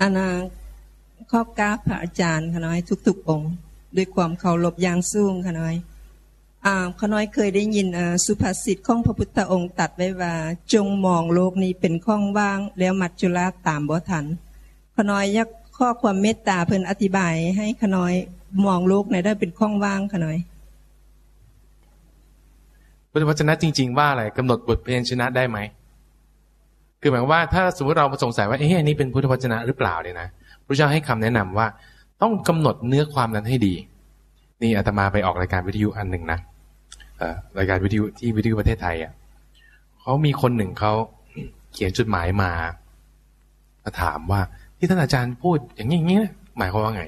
อานาข้อกราพระอาจารย์ขน้อยทุกๆองค์ ด้วยความเคารพอย่างสูงขน้อยอ่าขน้อยเคยได้ยินสุภาษิตของพระพุทธองค์ตัดไว้ว่า จงมองโลกนี้เป็นข้องว่าง แล้วมัจจุราชตามบ่ทัน ขน้อยยักข้อความเมตตาเพิ่นอธิบาย ให้ขน้อยมองโลกในได้เป็นข้องว่างขน้อยพุทธวจนะจริง ๆ ว่าอะไรกำหนดบทเพลงชนะได้ไหม คือหมายว่าถ้าสมมติเราสงสัยว่าเอ๊ะอันนี้เป็นพุทธวจนะหรือเปล่าเนี่ยนะพระเจ้าให้คำแนะนำว่าต้องกำหนดเนื้อความนั้นให้ดี นี่อาตมาไปออกรายการวิทยุอันหนึ่งนะรายการวิทยุที่วิทยุประเทศไทยอะเขามีคนหนึ่งเขาเขียนจดหมายมามาถามว่าที่ท่านอาจารย์พูดอย่างนี้อย่างนี้หมายความว่าไง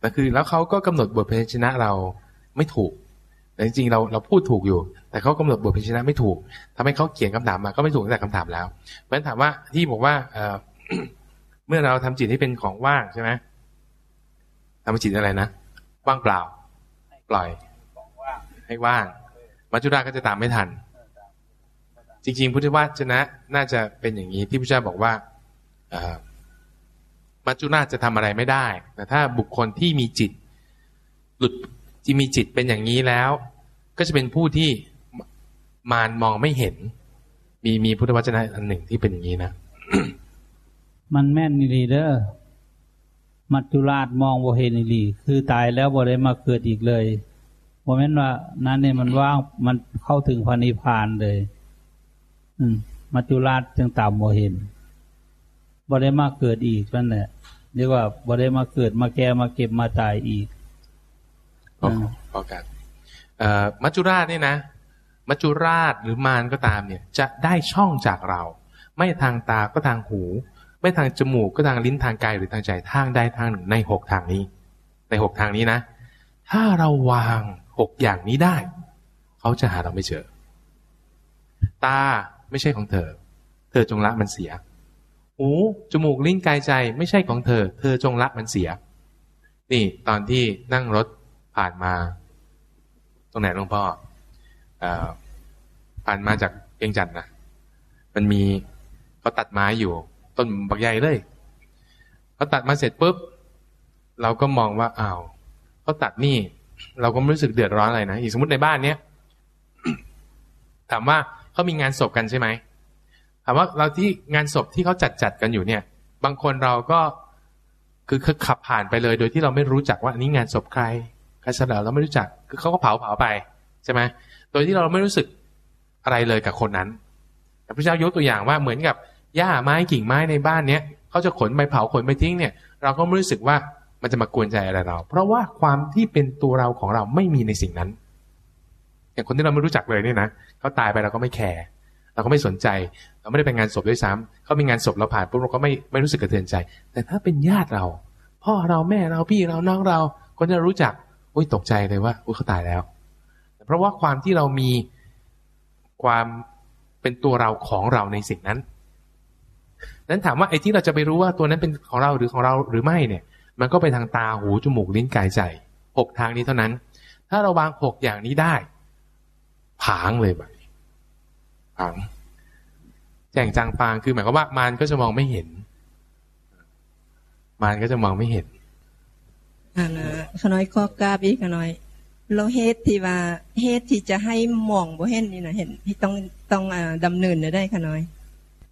แต่คือแล้วเขาก็กำหนดบทเพลงชนะเราไม่ถูกแต่จริงๆเราเราพูดถูกอยู่ แต่เขากำหนดบทเพลงชนะไม่ถูกทำให้เขาเขียนคำถามมาก็ไม่ถูกตั้งแต่คำถามแล้ว เพราะฉะนั้นถามว่าที่บอกว่าเเมื่อเราทำจิตให้เป็นของว่างใช่ไหมทำจิตอะไรนะ ว่างเปล่า ปล่อย ให้ว่าง มัจจุราชก็จะตามไม่ทัน จริง ๆ พุทธวจนะ น่าจะเป็นอย่างนี้ที่พระเจ้าบอกว่ามัจจุราชจะทำอะไรไม่ได้ แต่ถ้าบุคคลที่มีจิต หลุดที่มีจิตเป็นอย่างนี้แล้ว ก็จะเป็นผู้ที่ มารมองไม่เห็น มีมีพุทธวจนะอันหนึ่งที่เป็นอย่างนี้นะ มันแม่นนี่เด้อมัจจุราชมองบ่เห็นนี่คือตายแล้วบ่ได้มาเกิดอีกเลยโมเมนต์ว่า นั้นเนี่ยมันว่างมันเข้าถึงพระนิพพานเลย อืม มัจจุราชจึงตามโมเห็นบ่ได้มาเกิดอีกนั่นแหละเรียกว่าบ่ได้มาเกิดมาแก่มาเก็บมาตายอีกพอกันมัจจุราชเนี่ยนะ มัจจุราชหรือมารก็ตามเนี่ยจะได้ช่องจากเรา ไม่ทางตาก็ทางหู ไม่ทางจมูกก็ทางลิ้นทางกายหรือทางใจทางใดทางหนึ่งในหกทางนี้ ในหกทางนี้นะ ถ้าเราวางหกอย่างนี้ได้ เขาจะหาเราไม่เจอ ตาไม่ใช่ของเธอ เธอจงละมันเสียหูจมูกลิ้นกายใจไม่ใช่ของเธอ เธอจงละมันเสีย นี่ตอนที่นั่งรถผ่านมา ตรงไหนหลวงพ่ออ ผ่านมาจากเพียงจันนะมันมีเขาตัดไม้อยู่ ต้นบักใหญ่เลยเขาตัดมาเสร็จปุ๊บเราก็มองว่าอ้าวเขาตัดนี่ เราก็ไม่รู้สึกเดือดร้อนอะไรนะอีกสมมติในบ้านเนี้ยถามว่าเขามีงานศพกันใช่ไหมถามว่าเราที่งานศพที่เขาจัดจัดกันอยู่เนี่ย บางคนเราก็คือขับผ่านไปเลย โดยที่เราไม่รู้จักว่านี้งานศพใครใครเสนอเราไม่รู้จัก คือเขาก็เผาเผาไปใช่ไหม โดยที่เราไม่รู้สึกอะไรเลยกับคนนั้นแต่พระเจ้ายกตัวอย่างว่าเหมือนกับหญ้าไม้กิ่งไม้ในบ้านเนี้ยเขาจะขนไปเผาขนไปทิ้งเนี่ย เราก็ไม่รู้สึกว่ามันจะมากวนใจอะไรเรา เพราะว่าความที่เป็นตัวเราของเราไม่มีในสิ่งนั้น อย่างคนที่เราไม่รู้จักเลยเนี่ยนะเขาตายไปเราก็ไม่แคร์เราก็ไม่สนใจ เราไม่ได้ไปงานศพด้วยซ้ำเขามีงานศพเราผ่านปุ๊บเราก็ไม่ไม่รู้สึกกระเทือนใจ แต่ถ้าเป็นญาติเรา พ่อเราแม่เราพี่เราน้องเรา คนจะรู้จักโอ้ยตกใจเลยว่าอุ้ยเขาตายแล้ว เพราะว่าความที่เรามีความเป็นตัวเราของเราในสิ่งนั้น นั้นถามว่าไอ้ที่เราจะไปรู้ว่าตัวนั้นเป็นของเราหรือของเราหรือไม่เนี่ย มันก็ไปทางตาหูจมูกลิ้นกายใจหกทางนี้เท่านั้น ถ้าเราวางหกอย่างนี้ได้ ผางเลยแบบผางแจ่งจางฟางคือหมายความว่ามันก็จะมองไม่เห็นมันก็จะมองไม่เห็นอันขน้อยข้อกาบอีกขน้อย เราเหตุที่ว่าเหตุที่จะให้มองบ่เห็นนี่นะเห็นที่ต้องต้องอ่าดำเนินได้ขน้อย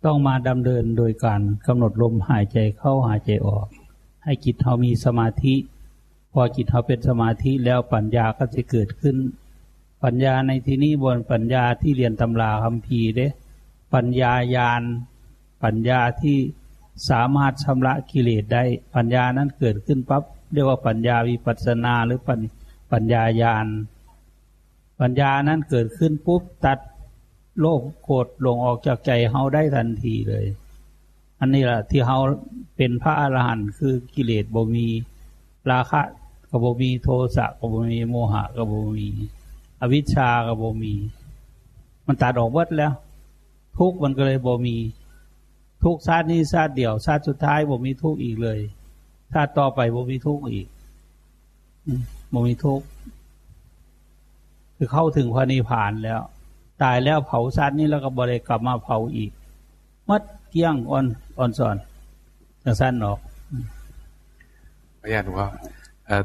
ต้องมาดำเนินโดยการกำหนดลมหายใจเข้าหายใจออก ให้จิตเรามีสมาธิ พอจิตเราเป็นสมาธิแล้วปัญญาก็จะเกิดขึ้น ปัญญาในที่นี้บนปัญญาที่เรียนตำราคำพีเด้ ปัญญายานปัญญาที่สามารถชำระกิเลสได้ ปัญญานั้นเกิดขึ้นปั๊บเรียกว่าปัญญาวิปัสนาหรือปัญ ปัญญายานปัญญานั้นเกิดขึ้นปุ๊บตัดโลกโกรธลงออกจากใจเฮาได้ทันทีเลย อันนี้แหละที่เขาเป็นพระอรหันต์คือกิเลสบ่มีราคะกบ่มีโทสะกบ่มีโมหะกบ่มี อวิชชากบ่มี มันตัดออกหมดแล้ว ทุกมันก็เลยบ่มี ทุกชาตินี้ชาติเดียวชาติสุดท้ายบ่มีทุกอีกเลยชาติต่อไปบ่มีทุกอีก บ่มีทุกข์คือเข้าถึงพระนิพพานแล้ว ตายแล้วเผาชาตินี้แล้วก็บริกลับมาเผาอีก มัดเกี้ยงอ่อนอ่อนสอนจังสั้นออกอนุญาตหลวงพ่อ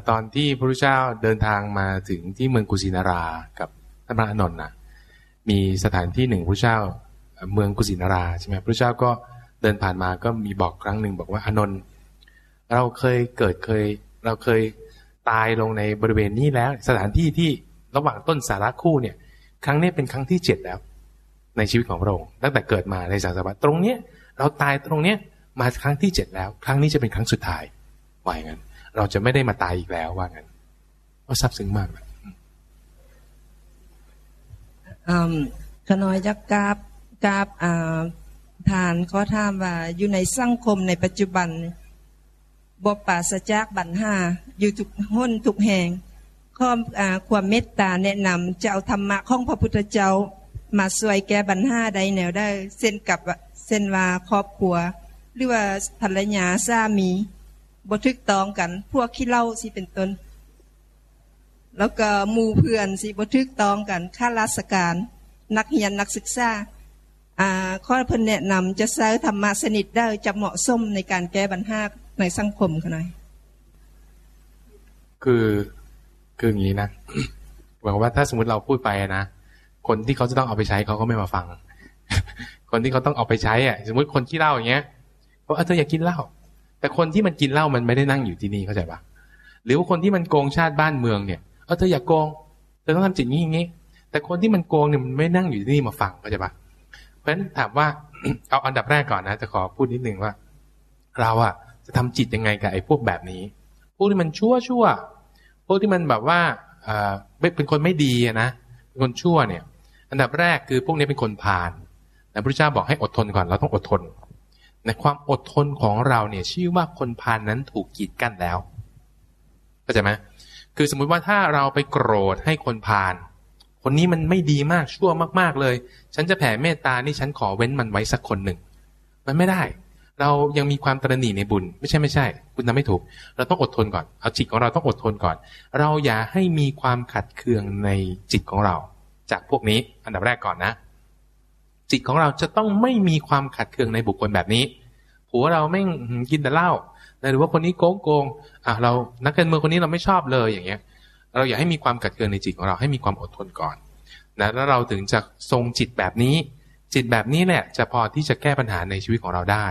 ตอนที่พระพุทธเจ้าเดินทางมาถึงที่เมืองกุสินารากับท่านพระอานนท์นะมีสถานที่หนึ่งพระเจ้าเอ่อเมืองกุสินาราใช่ไหมพระเจ้าก็เดินผ่านมาก็มีบอกครั้งหนึ่งบอกว่าอานนท์เราเคยเกิดเคย เราเคย ตายลงในบริเวณนี้แล้ว สถานที่ที่ระหว่างต้นสาระคู่เนี่ย ครั้งนี้เป็นครั้งที่เจ็ดแล้ว ในชีวิตของพระองค์ตั้งแต่เกิดมาในสังสารวัฏตรงเนี้ยเราตายตรงเนี้ยมาครั้งที่เจ็ดแล้ว ครั้งนี้จะเป็นครั้งสุดท้ายว่าอย่างนั้นเราจะไม่ได้มาตายอีกแล้วว่างั้นก็ซาบซึ้งมากนะอืมขน้อยจักกราบกราบทานข้อถามว่าอยู่ในสังคมในปัจจุบัน บปาศจากบัญหาอยู่ทุกห้นทุกแห่งข้อความเมตตาแนะนำจะเอาธรรมะของพระพุทธเจ้ามาช่วยแก้บัญหาใดแนวได้ เส้นกับเส้นว่าครอบครัว หรือว่าภรรยาสามีบทึกตองกัน พวกขี้เล้าสิเป็นต้นแล้วก็มูเพื่อนสิบทึกตองกันข้าราชการ นักเรียนนักศึกษาข้อเพิ่นแนะนำจะใช้ธรรมะสนิทได้จะเหมาะสมในการแก้ปัญหา ในสังคมขนาดคือคืออย่างนี้นะหมายความว่าถ้าสมมติเราพูดไปนะคนที่เขาจะต้องเอาไปใช้เขาก็ไม่มาฟัง คนที่เขาต้องเอาไปใช้อะ สมมติคนที่เหล้าอย่างเงี้ยเขาเธออยากกินเหล้าแต่คนที่มันกินเหล้ามันไม่ได้นั่งอยู่ที่นี่เข้าใจปะหรือว่าคนที่มันโกงชาติบ้านเมืองเนี่ยเออเธออยากโกงเธอต้องทำจิตนี้อย่างงี้ แต่คนที่มันโกงเนี่ยมันไม่นั่งอยู่ที่นี่มาฟังเข้าใจปะเพราะฉะนั้นถามว่าเอาอันดับแรกก่อนนะจะขอพูดนิดนึงว่า เราอะจะ ทำจิตยังไงกับไอ้พวกแบบนี้ พวกที่มันชั่วชั่วพวกที่มันแบบว่าเออเป็นคนไม่ดีนะเป็นคนชั่วเนี่ย อันดับแรกคือพวกนี้เป็นคนพาลแต่พระเจ้าบอกให้อดทนก่อนเราต้องอดทนในความอดทนของเราเนี่ยชื่อว่าคนพาลนั้นถูกกีดกั้นแล้วเข้าใจไหมคือสมมุติว่าถ้าเราไปโกรธให้คนพาลคนนี้มันไม่ดีมากชั่วมาก ๆเลย ฉันจะแผ่เมตตานี่ฉันขอเว้นมันไว้สักคนหนึ่งมันไม่ได้ เรายังมีความตระหนี่ในบุญ ไม่ใช่ไม่ใช่ คุณทำไม่ถูก เราต้องอดทนก่อน เอาจิตของเราต้องอดทนก่อน เราอย่าให้มีความขัดเคืองในจิตของเรา จากพวกนี้อันดับแรกก่อนนะ จิตของเราจะต้องไม่มีความขัดเคืองในบุคคลแบบนี้ผัวเราไม่งกินแต่เหล้าหรือว่าคนนี้โกงโกงอะเรานักการเมืองคนนี้เราไม่ชอบเลยอย่างเงี้ย เราอย่าให้มีความขัดเคืองในจิตของเราให้มีความอดทนก่อนนะแล้วเราถึงจะทรงจิตแบบนี้ จิตแบบนี้แหละจะพอที่จะแก้ปัญหาในชีวิตของเราได้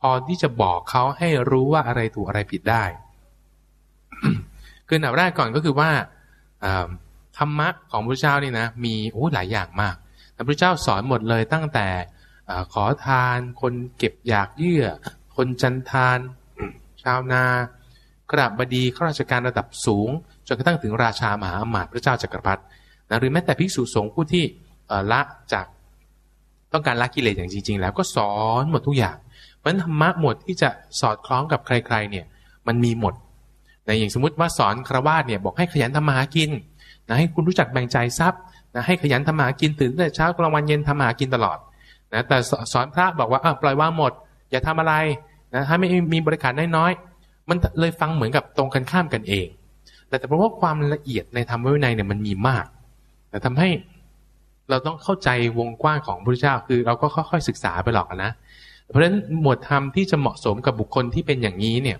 พอที่จะบอกเขาให้รู้ว่าอะไรถูกอะไรผิดได้ คืออันดับแรกก่อนก็คือว่าธรรมะของพระเจ้านี่นะมีโอ้หลายอย่างมากแต่พระเจ้าสอนหมดเลยตั้งแต่ขอทาน คนเก็บอยากเยื่อ คนจันทาน ชาวนากราบบดีข้าราชการระดับสูงจนกระทั่งถึงราชามหาอมาตย์พระเจ้าจักรพรรดินะหรือแม้แต่ภิกษุสงฆ์ผู้ที่ละจาก ต้องการละกิเลสอย่างจริง ๆ แล้วก็สอนหมดทุกอย่างเพราะฉะนั้นธรรมะหมดที่จะสอดคล้องกับใคร ๆ เนี่ย มันมีหมดนะอย่างสมมติว่าสอนครวาสเนี่ยบอกให้ขยันทำมาหากินนะให้คุณรู้จักแบ่งใจทรัพย์นะให้ขยันทำมาหากินตื่นแต่เช้ากลางวันเย็นทำมาหากินตลอดนะแต่สอนพระบอกว่าอะปล่อยว่างหมด อย่าทำอะไรนะให้ไม่มีบริการน้อยๆมันเลยฟังเหมือนกับตรงกันข้ามกันเอง แต่แต่เพราะว่าความละเอียดในธรรมวินัยเนี่ยมันมีมาก แต่ทำให้ เราต้องเข้าใจวงกว้างของพระพุทธเจ้า คือเราก็ค่อยๆศึกษาไปหรอกนะ เพราะฉะนั้นหมวดธรรมที่จะเหมาะสมกับบุคคลที่เป็นอย่างนี้เนี่ย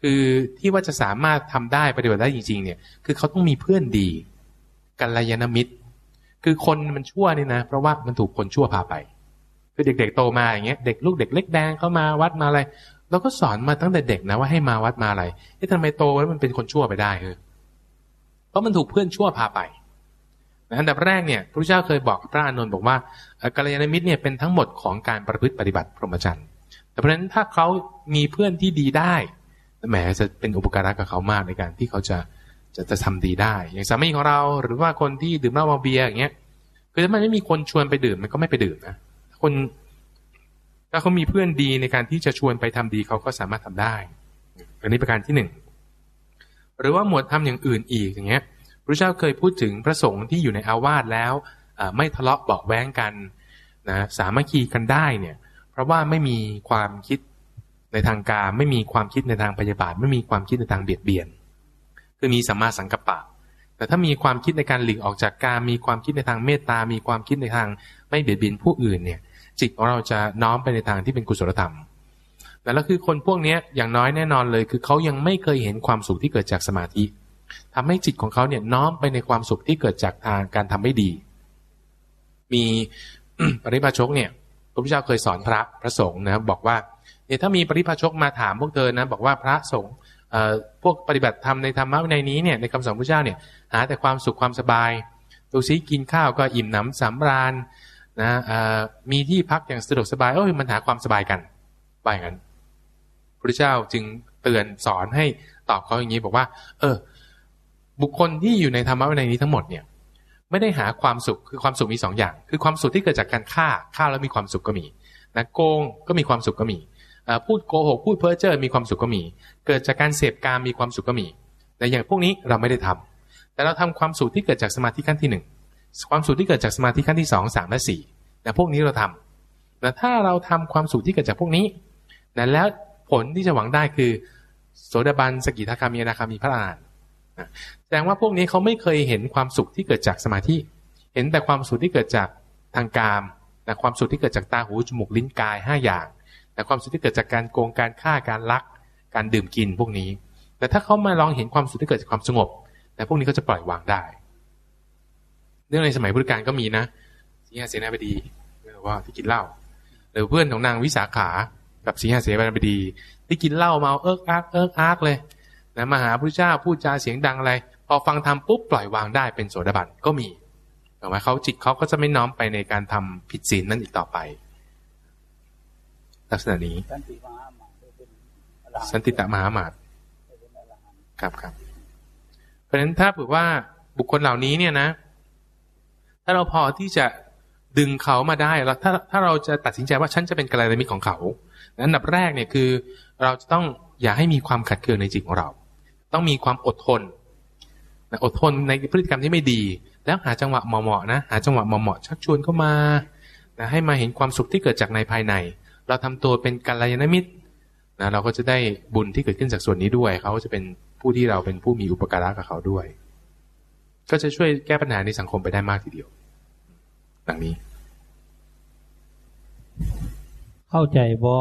คือที่ว่าจะสามารถทำได้ปฏิบัติได้จริง ๆ เนี่ยคือเขาต้องมีเพื่อนดีกัลยาณมิตร คือคนมันชั่วนี่นะ เพราะว่ามันถูกคนชั่วพาไป คือเด็กๆโตมาอย่างเงี้ยเด็กลูกเด็กเล็กแดงเข้ามาวัดมาอะไรเราก็สอนมาตั้งแต่เด็กนะว่าให้มาวัดมาอะไรเอ๊ะทำไมโตแล้วมันเป็นคนชั่วไปได้เออเพราะมันถูกเพื่อนชั่วพาไป อันดับแรกเนี่ยพระเจ้าเคยบอกพระอานนท์บอกว่ากัลยาณมิตรเนี่ยเป็นทั้งหมดของการประพฤติปฏิบัติพรหมจรรย์แต่เพราะฉะนั้นถ้าเขามีเพื่อนที่ดีได้แหมจะเป็นอุปการะกับเขามากในการที่เขาจะจะจะทำดีได้ อย่างสามีของเราหรือว่าคนที่ดื่มเหล้าเมาเบียร์อย่างเงี้ยคือถ้ามันไม่มีคนชวนไปดื่มมันก็ไม่ไปดื่มนะคนถ้าเขามีเพื่อนดีในการที่จะชวนไปทำดีเขาก็สามารถทำได้ อันนี้ประการที่หนึ่งหรือว่าหมวดทำอย่างอื่นอีกอย่างเงี้ย พระเจ้าเคยพูดถึงพระสงฆ์ที่อยู่ในอาวาสแล้วไม่ทะเลาะเบาแว้งกันนะสามัคคีกันได้เนี่ยเพราะว่าไม่มีความคิดในทางการไม่มีความคิดในทางพยาบาท ไม่มีความคิดในทางเบียดเบียน คือมีสัมมาสังกัปปะ แต่ถ้ามีความคิดในการหลีกออกจากการมีความคิดในทางเมตตา มีความคิดในทางไม่เบียดเบียนผู้อื่นเนี่ยจิตของเราจะน้อมไปในทางที่เป็นกุศลธรรมแต่แล้วคือคนพวกนี้อย่างน้อยแน่นอนเลย คือเขายังไม่เคยเห็นความสุขที่เกิดจากสมาธิ ทำให้จิตของเขาเนี่ยน้อมไปในความสุขที่เกิดจากทางการทำไม่ดี มีปริพาชกเนี่ยพระพุทธเจ้าเคยสอนพระพระสงฆ์นะครับบอกว่าเนี่ยถ้ามีปริพาชกมาถามพวกเธอนะบอกว่าพระสงฆ์พวกปฏิบัติธรรมในธรรมะในนี้เนี่ยในคำสอนพระเจ้าเนี่ยหาแต่ความสุขความสบายดูซิกินข้าวก็อิ่มหนำสำราญนะมีที่พักอย่างสะดวกสบายเอ้ยมันหาความสบายกันไปงั้นพระเจ้าจึงเตือนสอนให้ตอบเขาอย่างนี้บอกว่า เออ บุคคลที่อยู่ในธรรมะในนี้ทั้งหมดเนี่ยไม่ได้หาความสุขคือความสุขมีสองอย่าง คือความสุขที่เกิดจากการฆ่าฆ่าแล้วมีความสุขก็มีนะโกงก็มีความสุขก็มีพูดโกหกพูดเพ้อเจ้อมีความสุขก็มี เกิดจากการเสพการมีความสุขก็มี แต่อย่างพวกนี้เราไม่ได้ทำแต่เราทำความสุขที่เกิดจากสมาธิขั้นที่หนึ่งความสุขที่เกิดจากสมาธิขั้นที่สองสามและสี่แต่พวกนี้เราทำแต่ถ้าเราทำความสุขที่เกิดจากพวกนี้นะแล้วผลที่จะหวังได้คือโสดาบันสกิทาคามีนาคามีพระอรหันต แสดงว่าพวกนี้เขาไม่เคยเห็นความสุขที่เกิดจากสมาธิ เห็นแต่ความสุขที่เกิดจากทางกามนะความสุขที่เกิดจากตาหูจมูกลิ้นกายห้าอย่างแต่ความสุขที่เกิดจากการโกงการฆ่าการลัก การดื่มกินพวกนี้ แต่ถ้าเขามาลองเห็นความสุขที่เกิดจากความสงบแต่พวกนี้ก็จะปล่อยวางได้ เรื่องในสมัยพุทธกาลก็มีนะสีหาเสนาบดีว่าที่กินเหล้าหรือเพื่อนของนางวิสาขา กับสีหาเสนาบดี ที่กินเหล้าเมาเอิกอักเอิกอักเลย นะมาหาพระเจ้าพูดจาเสียงดังอะไร พอฟังทำปุ๊บปล่อยวางได้เป็นโสดาบันก็มีถูกไหมเขาจิตเขาก็จะไม่น้อมไปในการทำผิดศีลนั่นอีกต่อไป ลักษณะนี้ สันติตมหามาตครับครับ เพราะฉะนั้นถ้าเผื่อว่าบุคคลเหล่านี้เนี่ยนะ ถ้าเราพอที่จะดึงเขามาได้แล้วถ้าถ้าเราจะตัดสินใจว่าฉันจะเป็นกัลยาณมิตรของเขาอันดับแรกเนี่ยคือ เราจะต้องอย่าให้มีความขัดเคืองในจิตของเรา ต้องมีความอดทนอดทนในพฤติกรรมที่ไม่ดี แล้วหาจังหวะเหมาะๆนะหาจังหวะเหมาะๆชักชวนเข้ามานะให้มาเห็นความสุขที่เกิดจากในภายใน เราทำตัวเป็นกัลยาณมิตรนะเราก็จะได้บุญที่เกิดขึ้นจากส่วนนี้ด้วย เขาจะเป็นผู้ที่เราเป็นผู้มีอุปการะกับเขาด้วย ก็จะช่วยแก้ปัญหาในสังคมไปได้มากทีเดียว ดังนี้ เข้าใจบอ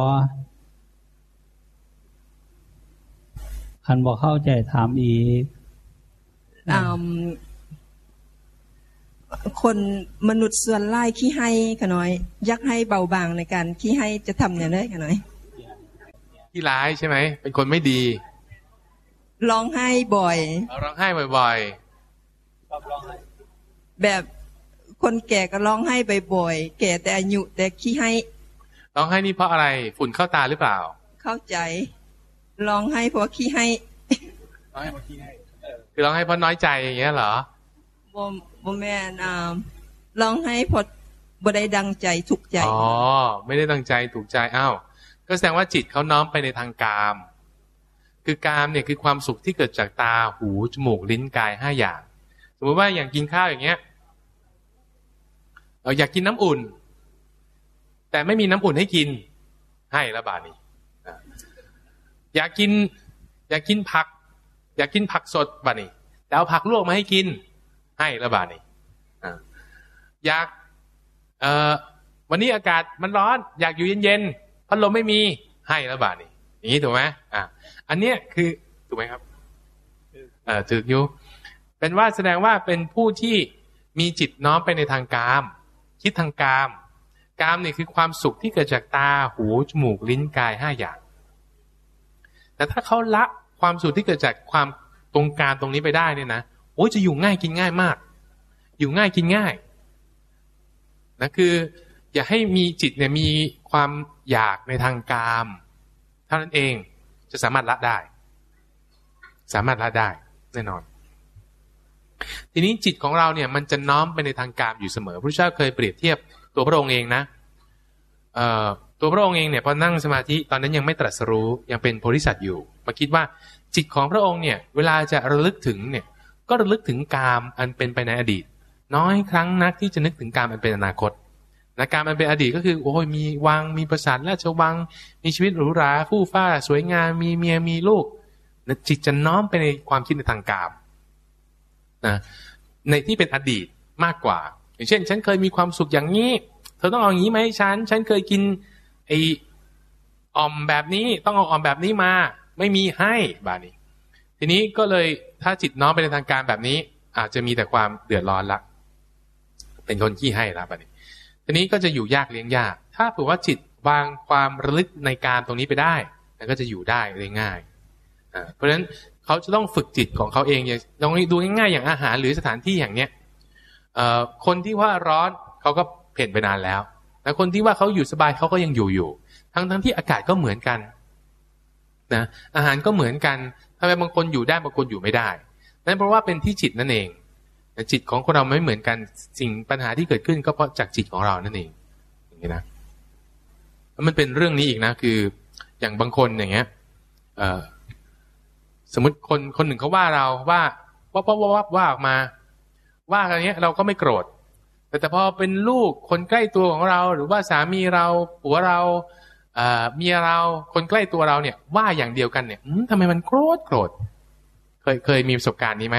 คันบอกเข้าใจถามอีกคนมนุษย์ส่วนไล่ขี้ให้ขน้อย ยักให้เบาบางในการขี้ให้จะทำอย่างไรขน้อยขี้ร้ายใช่ไหมเป็นคนไม่ดีร้องไห้บ่อยร้องไห้บ่อยๆแบบคนแก่ก็ร้องไห้บ่อยๆแก่แต่อายุแต่ขี้ให้ร้องไห้นี่เพราะอะไร ฝุ่นเข้าตาหรือเปล่า เข้าใจ ร้องไห้เพราะขี้ให้ร้องไห้เพราะขี้ให้คือร้องไห้เพราะน้อยใจอย่างเงี้ยเหรอบ่บ่แม่นร้องให้พอบ่ได้ดังใจถูกใจอ๋อไม่ได้ดังใจถูกใจอ้าวก็แสดงว่าจิตเขาน้อมไปในทางกาม คือกามเนี่ยคือความสุขที่เกิดจากตาหูจมูกลิ้นกายห้าอย่าง สมมติว่าอย่างกินข้าวอย่างเงี้ยเราอยากกินน้ำอุ่น แต่ไม่มีน้ำอุ่นให้กิน ให้ละบาทนี้ อยากกิน อยากกินผัก อยากกินผักสดบ้านี้แต่เอาผักลวกมาให้กิน ให้ระบาดนี่อยากเอ่อวันนี้อากาศมันร้อน อยากอยู่เย็นๆพัดลมไม่มีให้ระบาดนี่อย่างนี้ถูกไหมอ่าอันเนี้ยคือถูกไหมครับเอ่อถืออยู่เป็นว่าแสดงว่าเป็นผู้ที่มีจิตน้อมไปในทางกาม คิดทางกาม กามนี่คือความสุขที่เกิดจากตาหูจมูกลิ้นกายห้าอย่าง แต่ถ้าเขาละความสุขที่เกิดจากความตรงการตรงนี้ไปได้เนี่ยนะโอ้จะอยู่ง่ายกินง่ายมาก อยู่ง่ายกินง่ายนะคือ อย่าให้มีจิตเนี่ยมีความอยากในทางกามเท่านั้นเองจะสามารถละได้ สามารถละได้แน่นอน ทีนี้จิตของเราเนี่ยมันจะน้อมไปในทางกามอยู่เสมอพระเจ้าเคยเปรียบเทียบตัวพระองค์เองนะเตัวพระองค์เองเนี่ยพอนั่งสมาธิตอนนั้นยังไม่ตรัสรู้ยังเป็นโพธิสัตว์อยู่ มาคิดว่าจิตของพระองค์เนี่ยเวลาจะระลึกถึงเนี่ยก็ระลึกถึงกามอันเป็นไปในอดีต น้อยครั้งนักที่จะนึกถึงกามอันเป็นอนาคตนะกามอันเป็นอดีตก็คือโอ้ยมีวังมีประสาทราชวัง มีชีวิตหรูหราฟู่ฟ้า สวยงามมีเมียมีลูกนะจิตจะน้อมไปในความคิดในทางกามนะในที่เป็นอดีตมากกว่า อย่างเช่น ฉันเคยมีความสุขอย่างนี้ เธอต้องเอาอย่างนี้ไหมฉัน ฉันเคยกิน ไอออมแบบนี้ต้องเอาออมแบบนี้มา ไม่มีให้บานี้ ทีนี้ก็เลยถ้าจิตน้อมไปในทางการแบบนี้ อาจจะมีแต่ความเดือดร้อนละเป็นคนขี้ให้ละบานี้ ทีนี้ก็จะอยู่ยากเลี้ยงยาก ถ้าเผื่อว่าจิตวางความระลึกในการตรงนี้ไปได้มันก็จะอยู่ได้ได้ง่ายเพราะฉะนั้นเขาจะต้องฝึกจิตของเขาเองอย่างลองดูง่ายๆอย่างอาหารหรือสถานที่อย่างเนี้ยคนที่ว่าร้อนเขาก็เพ่นไปนานแล้ว แต่คนที่ว่าเขาอยู่สบายเขาก็ยังอยู่อยู่ ทั้งทั้งที่อากาศก็เหมือนกันนะอาหารก็เหมือนกันทำไมบางคนอยู่ได้บางคนอยู่ไม่ได้ นั่นเพราะว่าเป็นที่จิตนั่นเองจิตของคนเราไม่เหมือนกันสิ่งปัญหาที่เกิดขึ้นก็เพราะจากจิตของเรานั่นเองอย่างนี้นะมันเป็นเรื่องนี้อีกนะคืออย่างบางคนอย่างเงี้ยสมมติคนคนหนึ่งเขาว่าเราว่าว่าว่าว่าว่าออกมา ว่าอะไรเงี้ยเราก็ไม่โกรธ แต่แต่พอเป็นลูกคนใกล้ตัวของเรา หรือว่าสามีเราผัวเราเมียเราคนใกล้ตัวเราเนี่ย ว่าอย่างเดียวกันเนี่ยทำไมมันโกรธโกรธเคยเคยมีประสบการณ์นี้ไหม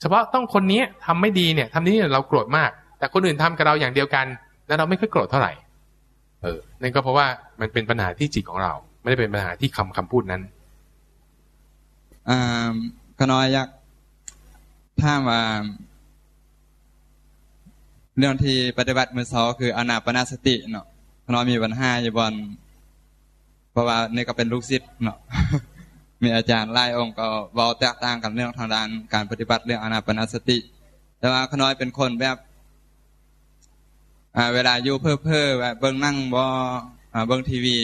เฉพาะต้องคนนี้ทำไม่ดีเนี่ยทำนี้เราโกรธมาก แต่คนอื่นทำกับเราอย่างเดียวกัน แล้วเราไม่ค่อยโกรธเท่าไหร่ เออนั่นก็เพราะว่ามันเป็นปัญหาที่จิตของเรา ไม่ได้เป็นปัญหาที่คำคำพูดนั้นอ่าขน้อยอยากถ้าว่า เรื่องที่ปฏิบัติมือสอคืออนาปนาสติเนาะขน้อยมีปัญหาอยู่บนเพราะว่านี่ก็เป็นลูกศิษย์เนาะมีอาจารย์ไล่องค์ก็เว้าแตกต่างกันเรื่องทางด้านการปฏิบัติเรื่องอนาปนาสติ แต่ว่าขน้อยเป็นคนแบบเวลาอยู่เพ้อเพ้อแบบเบิ้งนั่งบ่เบิ้งทีวี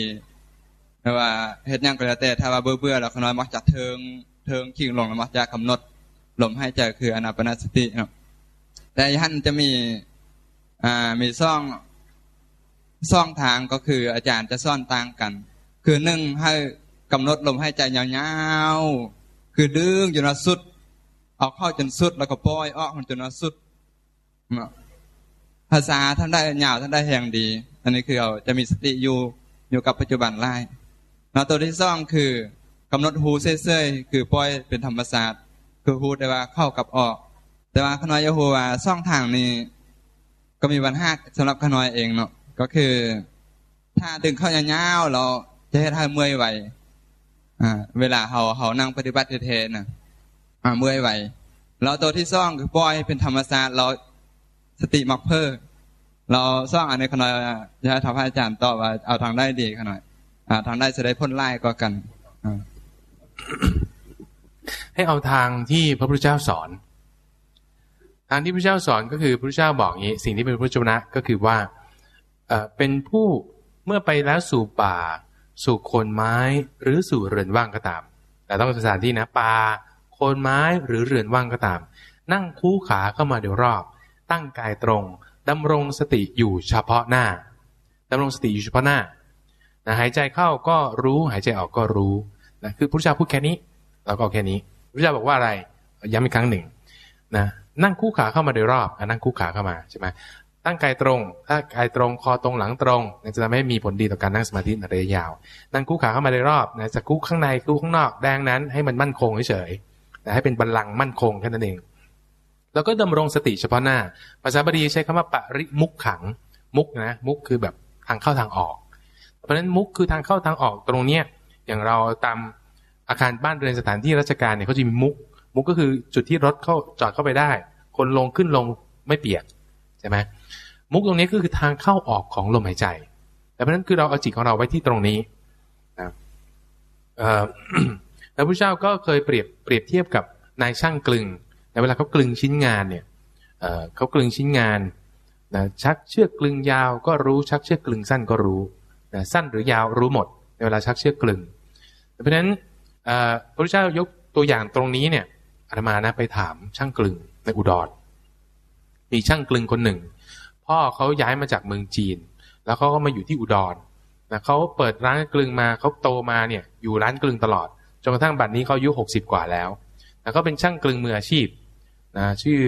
แต่ว่าเฮ็ดยังก็แล้วแต่ถ้าว่าเบื่อเบื่อแล้วขน้อยมักจะเทิงเทิงขิงลงแล้วมักจะกำหนดลมหายใจคืออนาปนาสติเนาะแต่ท่านจะมี มีซ่องซ่องทางก็คืออาจารย์จะซ่อนต่างกัน คือหนึ่งให้กำหนดลมใหายใจยาวๆ คือดึงจนสุดออกเข้าจนสุดแล้วก็ปล่อยออกจนสุด ภาษาท่านได้ยาวท่านได้แห่งดี อันนี้คือเราจะมีสติอยู่อยู่กับปัจจุบันไล่แล้วตัวที่สองคือกำหนดหูเซ่ยๆคือปล่อยเป็นธรรมศาสตร์คือหูแต่ว่าเข้ากับออก แต่ว่าขน้อยยโฮวาซ่องทางนี้ ก็มีวันห้าสำหรับขน้อยเองเนาะก็คือ ถ้าดึงเข้ายาวๆเราจะให้ท่าเมื่อยไหวอ่าเวลาเขาเขานั่งปฏิบัติเทศนะอ่าเมื่อยไหวเราตัวที่ซ่องคือปล่อยเป็นธรรมศาสตร์เราสติมักเพิ่มเราซ่องอันนี้ขน้อยจะทำให้อาจารย์ตอบว่าเอาทางได้ดีขน้อยอ่า ทางได้จะได้พ้นไล่ก็กันอ่าให้เอาทางที่พระพุทธเจ้าสอนางที่พระเจ้าสอนก็คือพระเจ้าบอกอย่างนี้ สิ่งที่เป็นพระชนะก็คือว่าเป็นผู้เมื่อไปแล้วสู่ป่า สู่โคนไม้หรือสู่เรือนว่างก็ตาม แต่ต้องสถานที่นะป่าโคนไม้หรือเรือนว่างก็ตาม นั่งคู่ขาเข้ามาเดี๋ยวรอบ ตั้งกายตรงดำรงสติอยู่เฉพาะหน้าดำรงสติอยู่เฉพาะหน้านะหายใจเข้าก็รู้หายใจออกก็รู้นะคือพระเจ้าพูดแค่นี้เราก็แค่นี้พระเจ้าบอกว่าอะไรย้ำอีกครั้งหนึ่งนะ นั่งคู่ขาเข้ามาโดยรอบนั่งคู่ขาเข้ามาใช่ไหมตั้งกายตรง ถ้ากายตรงคอตรงหลังตรงจะทำให้มีผลดีต่อการนั่งสมาธิในระยะยาว นั่งคู่ขาเข้ามาโดยรอบนะจะคู่ข้างในคู่ข้างนอกแดงนั้น ให้มันมั่นคงเฉยๆแต่ให้เป็นบัลลังก์มั่นคงแค่นั้นเองแล้วก็ดำรงสติเฉพาะหน้า ภาษาบาลีใช้คำว่าปริมุขขัง มุกนะ มุกคือแบบทางเข้าทางออก เพราะฉะนั้นมุกคือทางเข้าทางออกตรงเนี้ยอย่างเราตามอาคารบ้านเรือนสถานที่ราชการเนี่ยเขาจะมีมุก มุกก็คือจุดที่รถเข้าจอดเข้าไปได้ คนลงขึ้นลงไม่เปียกใช่ไหมมุกตรงนี้ก็คือทางเข้าออกของลมหายใจ แต่เพราะนั้นคือเราเอาจิตของเราไว้ที่ตรงนี้นะแล้วพระเจ้าก็เคยเปรียบเปรียบเทียบกับนายช่างกลึงในเวลาเขากลึงชิ้นงานเนี่ยเขากลึงชิ้นงานนะชักเชือกกลึงยาวก็รู้ชักเชือกกลึงสั้นก็รู้นะสั้นหรือยาวรู้หมด ในเวลาชักเชือกกลึง เพราะฉะนั้นพระพุทธเจ้ายกตัวอย่างตรงนี้เนี่ย อาตมานะไปถามช่างกลึงในอุดร มีช่างกลึงคนหนึ่ง พ่อเขาย้ายมาจากเมืองจีน แล้วเขาก็มาอยู่ที่อุดรนะเขาเปิดร้านกลึงมาเขาโตมาเนี่ยอยู่ร้านกลึงตลอดจนกระทั่งบัดนี้เขาอายุหกสิบกว่าแล้วแล้วก็เป็นช่างกลึงมืออาชีพนะชื่อ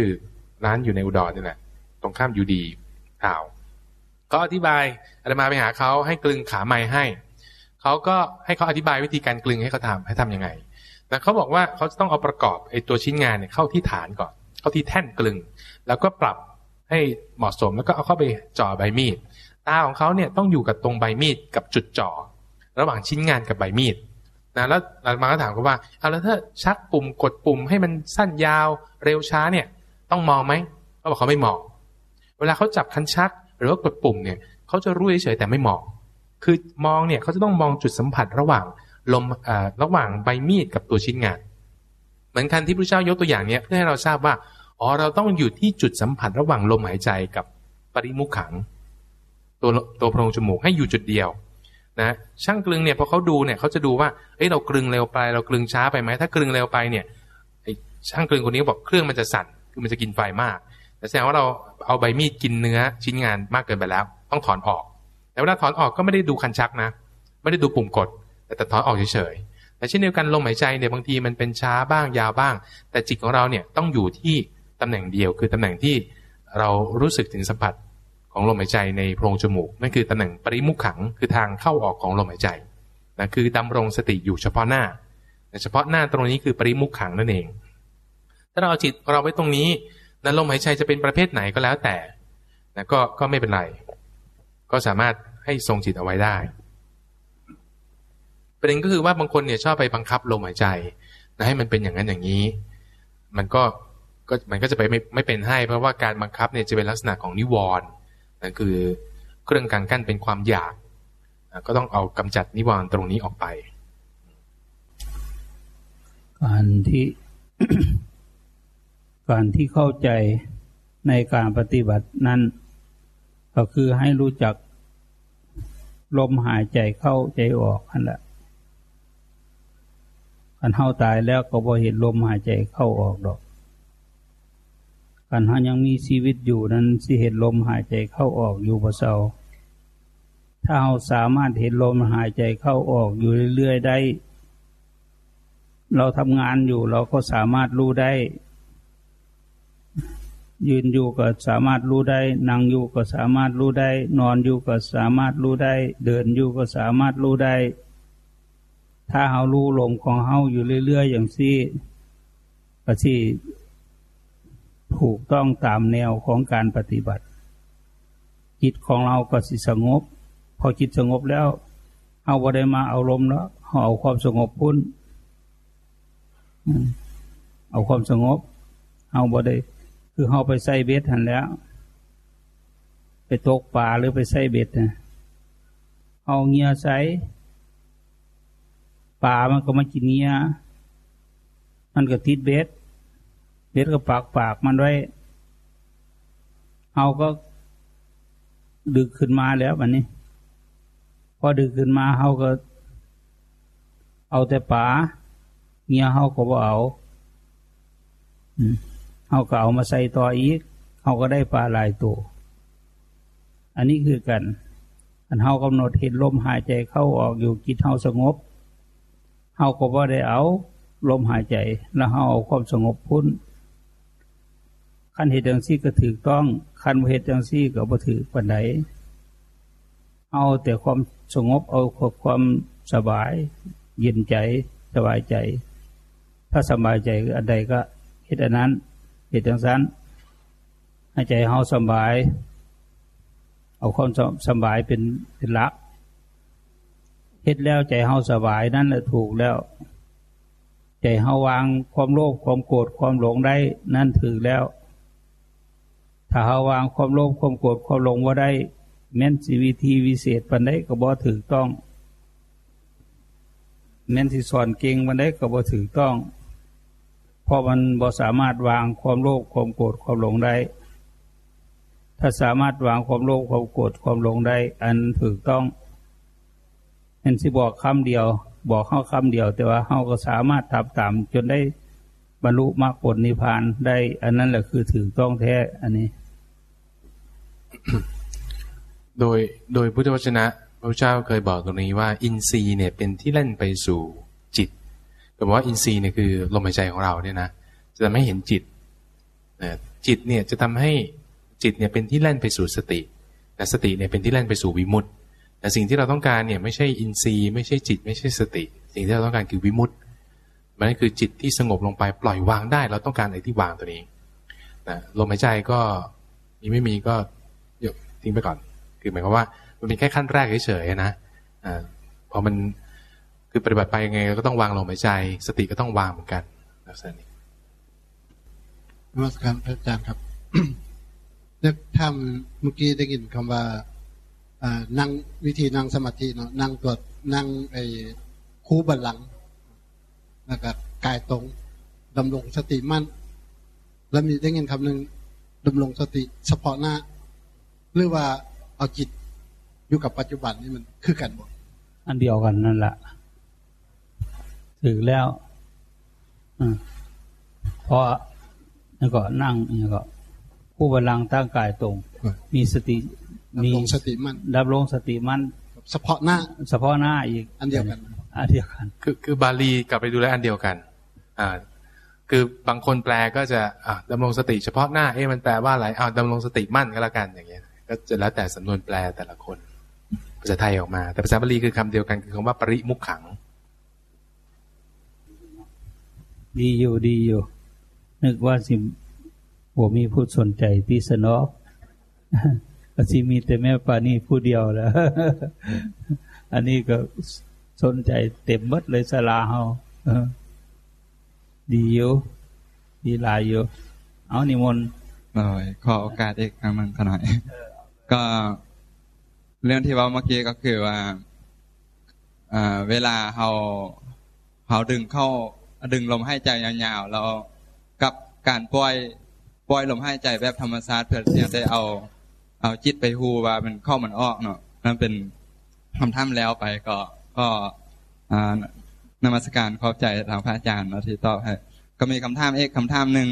ร้านอยู่ในอุดรนี่แหละตรงข้ามยูดีข่าวก็อธิบายอาตมาไปหาเขาให้กลึงขาไม้ให้เขาก็ให้เขาอธิบายวิธีการกลึงให้เขาทาให้ทํำยังไง แต่เขาบอกว่าเขาจะต้องเอาประกอบไอ้ตัวชิ้นงานเนี่ยเข้าที่ฐานก่อน เข้าที่แท่นกลึง แล้วก็ปรับให้เหมาะสมแล้วก็เอาเข้าไปจ่อใบมีดตาของเขาเนี่ยต้องอยู่กับตรงใบมีดกับจุดจ่อระหว่างชิ้นงานกับใบมีดนะแล้วอาตมาก็ถามเขาว่าเอาแล้วถ้าชักปุ่มกดปุ่มให้มันสั้นยาวเร็วช้าเนี่ย ต้องมองไหมเขาบอกเขาไม่มองเวลาเขาจับคันชัก หรือว่ากดปุ่มเนี่ยเขาจะรู้เฉยแต่ไม่มอง คือมองเนี่ยเขาจะต้องมองจุดสัมผัสระหว่าง ลมระหว่างใบมีดกับตัวชิ้นงาน เหมือนกันที่พระเจ้ายกตัวอย่างเนี้ยเพื่อให้เราทราบว่าอ๋อเราต้องอยู่ที่จุดสัมผัสระหว่างลมหายใจกับปริมุขขัง ตัวตัวโพรงจมูกให้อยู่จุดเดียวนะช่างกลึงเนี่ยพอเขาดูเนี่ยเขาจะดูว่าเอ้ยเรากลึงเร็วไป เรากลึงช้าไปไหมถ้ากลึงเร็วไปเนี่ยช่างกลึงคนนี้บอกเครื่องมันจะสั่นคือมันจะกินไฟมาก แต่แสดงว่าเราเอาใบมีดกินเนื้อชิ้นงานมากเกินไปแล้ว ต้องถอนออก แต่เวลาถอนออกก็ไม่ได้ดูคันชักนะ ไม่ได้ดูปุ่มกด แต่ถอนออกเฉยๆแต่เช่นเดียวกันลมหายใจเนี่ยบางทีมันเป็นช้าบ้างยาวบ้าง แต่จิตของเราเนี่ยต้องอยู่ที่ตำแหน่งเดียว คือตำแหน่งที่เรารู้สึกถึงสัมผัสของลมหายใจในโพรงจมูกนั่นคือตำแหน่งปริมุขขังคือทางเข้าออกของลมหายใจนะคือดำรงสติอยู่เฉพาะหน้าเฉพาะหน้าตรงนี้คือปริมุขขังนั่นเอง ถ้าเราเอาจิตเราไว้ตรงนี้นั้นลมหายใจจะเป็นประเภทไหนก็แล้วแต่นะก็ก็ไม่เป็นไร ก็สามารถให้ทรงจิตเอาไว้ได้ ประเด็นก็คือว่าบางคนเนี่ยชอบไปบังคับลมหายใจนะให้มันเป็นอย่างนั้นอย่างนี้ มันก็ก็มันก็จะไปไม่ไม่เป็นให้ เพราะว่าการบังคับเนี่ยจะเป็นลักษณะของนิวรณ์นั่นคือเครื่องกังกั้นเป็นความอยากก็ต้องเอากำจัดนิวรณ์ตรงนี้ออกไป การที่การที่เข้าใจในการปฏิบัตินั้น ก็คือให้รู้จักลมหายใจเข้าใจออกนั่นแหละ กันเฮาตายแล้วก็บ่เห็นลมหายใจเข้าออกดอกกันเฮายังมีชีวิตอยู่นั้นสิเห็นลมหายใจเข้าออกอยู่บ่เศร้าถ้าเราสามารถเห็นลมหายใจเข้าออกอยู่เรื่อยๆได้ เราทำงานอยู่เราก็สามารถรู้ได้ ยืนอยู่ก็สามารถรู้ได้ นั่งอยู่ก็สามารถรู้ได้ นอนอยู่ก็สามารถรู้ได้ เดินอยู่ก็สามารถรู้ได้ ถ้าเรารู้ลมของเราอยู่เรื่อยๆอย่างซี่ก็ที่ถูกต้องตามแนวของการปฏิบัติ จิตของเราก็สิสงบ พอจิตสงบแล้วเอาบ่ได้มาเอาลมแล้วเอาความสงบพุ่นเอาความสงบ เอาบ่ได้ คือเอาไปใส่เบ็ดหันแล้ว ไปตกป่าหรือไปใส่เบ็ดนะเอาเงียใส่ ป่ามันก็มากินเงียมันก็ติดเบ็ดเบ็ดก็ปากปากมันไว้เอาก็ดึกขึ้นมาแล้ววันนี้ พอดึกขึ้นมาเขาก็ เอาแต่ป่าเงียเขาก็บ่เอาเขาก็เอามาใส่ต่ออีกเขาก็ได้ปลาหลายตัวอันนี้คือกันอันเขากำหนดเห็นลมหายใจเข้าออกอยู่จิตเขาสงบ เขาก็บ่ได้เอา ลมหายใจ แล้วเขาเอาความสงบพ้นขั้นเหตุจังซี่ก็ถือต้องขั้นเหตุจังซี่ก็บ่ถือปันไดเอาแต่ความสงบเอาความสบาย เย็นใจสบายใจ ถ้าสบายใจอันใดก็เหตุอันนั้นเหตุจังนั้นให้ใจเฮาสบาย เอาความสบายเป็นเป็นหลัก เฮ็ดแล้วใจเฮาสบายนั่นแหละถูกแล้ว ใจเฮาวางความโลภความโกรธความหลงได้ นั่นถือแล้ว ถ้าเฮาวางความโลภความโกรธความหลงว่าได้ แม้นสิวิธีวิเศษปันได้ก็บ่ถือต้องแม้นสิสอนเก่งปันได้ก็บ่ถือต้องเพราะมันบ่สามารถวางความโลภความโกรธความหลงได้ ถ้าสามารถวางความโลภความโกรธความหลงได้ อันถูกต้อง ห็นสิบอกคำเดียว บอกเข้าคำเดียว แต่ว่าเขาก็สามารถทำตามจนได้บรรลุมรรคผลนิพพานได้ อันนั้นแหละคือถือต้องแท้อันนี้ โดยโดยพุทธวจนะพระเจ้าเคยบอกตรงนี้ว่า อินทรีย์เนี่ยเป็นที่เล่นไปสู่จิตแปลว่าอินทรีย์เนี่ยคือลมหายใจของเราเนี่ยนะจะทำให้เห็นจิตจิตเนี่ยจะทำให้จิตเนี่ยเป็นที่เล่นไปสู่สติแต่สติเนี่ยเป็นที่เล่นไปสู่วิมุตติ แต่สิ่งที่เราต้องการเนี่ยไม่ใช่อินทรีย์ ไม่ใช่จิต ไม่ใช่สติ สิ่งที่เราต้องการคือวิมุตติมันคือจิตที่สงบลงไปปล่อยวางได้ เราต้องการอะไรที่วางตัวนี้นะลมหายใจก็มีไม่มีก็ยกทิ้งไปก่อน คือหมายความว่ามันเป็นแค่ขั้นแรกเฉยๆนะพอมันคือปฏิบัติไปยังไงก็ต้องวางลมหายใจ สติก็ต้องวางเหมือนกันลักษณะนี้รัสการพระอาจารย์ครับนึกทำเมื่อกี้ได้ยินคำว่า นั่งวิธีนั่งสมาธิเนาะนั่งตัวนั่งไอ้คูบัลลังแล้วก็กายตรงดำรงสติมั่น แล้วมีได้ยินคำหนึ่งดำรงสติเฉพาะหน้า หรือว่าเอาจิตอยู่กับปัจจุบันนี่มันคือกันบ่อันเดียวกันนั่นแหละถึงแล้วอพอแล้วก็นั่งนี่ก็ผู้บาลังตั้งกายตรง มีสติ มีสติมั่นดับลงสติมั่นเฉพาะหน้าเฉพาะหน้าอีก อันเดียวกัน อันเดียวกัน คือคือบาลีกลับไปดูแลอันเดียวกัน อ่า คือบางคนแปลก็จะอ่าดำรงสติเฉพาะหน้าเอ๊ะมันแปลว่าอะไรอ้าวดำรงสติมั่นก็แล้วกันอย่างเงี้ย ก็จะแล้วแต่สำนวนแปลแต่ละคน ภาษาไทยออกมา แต่ภาษาบาลีคือคำเดียวกันคือคำว่าปริมุขขัง ดีอยู่ดีอยู่ นึกว่าสิหัวมีผู้สนใจที่สนอก ก็สิมีแต่แม่ปานี่ผู้เดียวแล้ว อันนี้ก็สนใจเต็มมดเลยสลาเฮาดีอยู่ดีลายอยู่ เอานิมนต์หน่อยขอโอกาสอีกครั้งนึงขน่อย ก็เรื่องที่ว่าเมื่อกี้ก็คือว่าเวลาเฮาเฮาดึงเข้า ดึงลมหายใจยาวๆ แล้วกับการปล่อยปล่อยลมหายใจแบบธรรมชาติเพื่อที่จะได้เอา เอาจิตไปฮูว่ามันเข้ามันออกเนาะนั่นเป็นทำท่าแล้วไปก็ก็นมัสการขอบใจทางพระอาจารย์นะที่ตอบให้ก็มีคำถามเอกคำถามหนึ่ง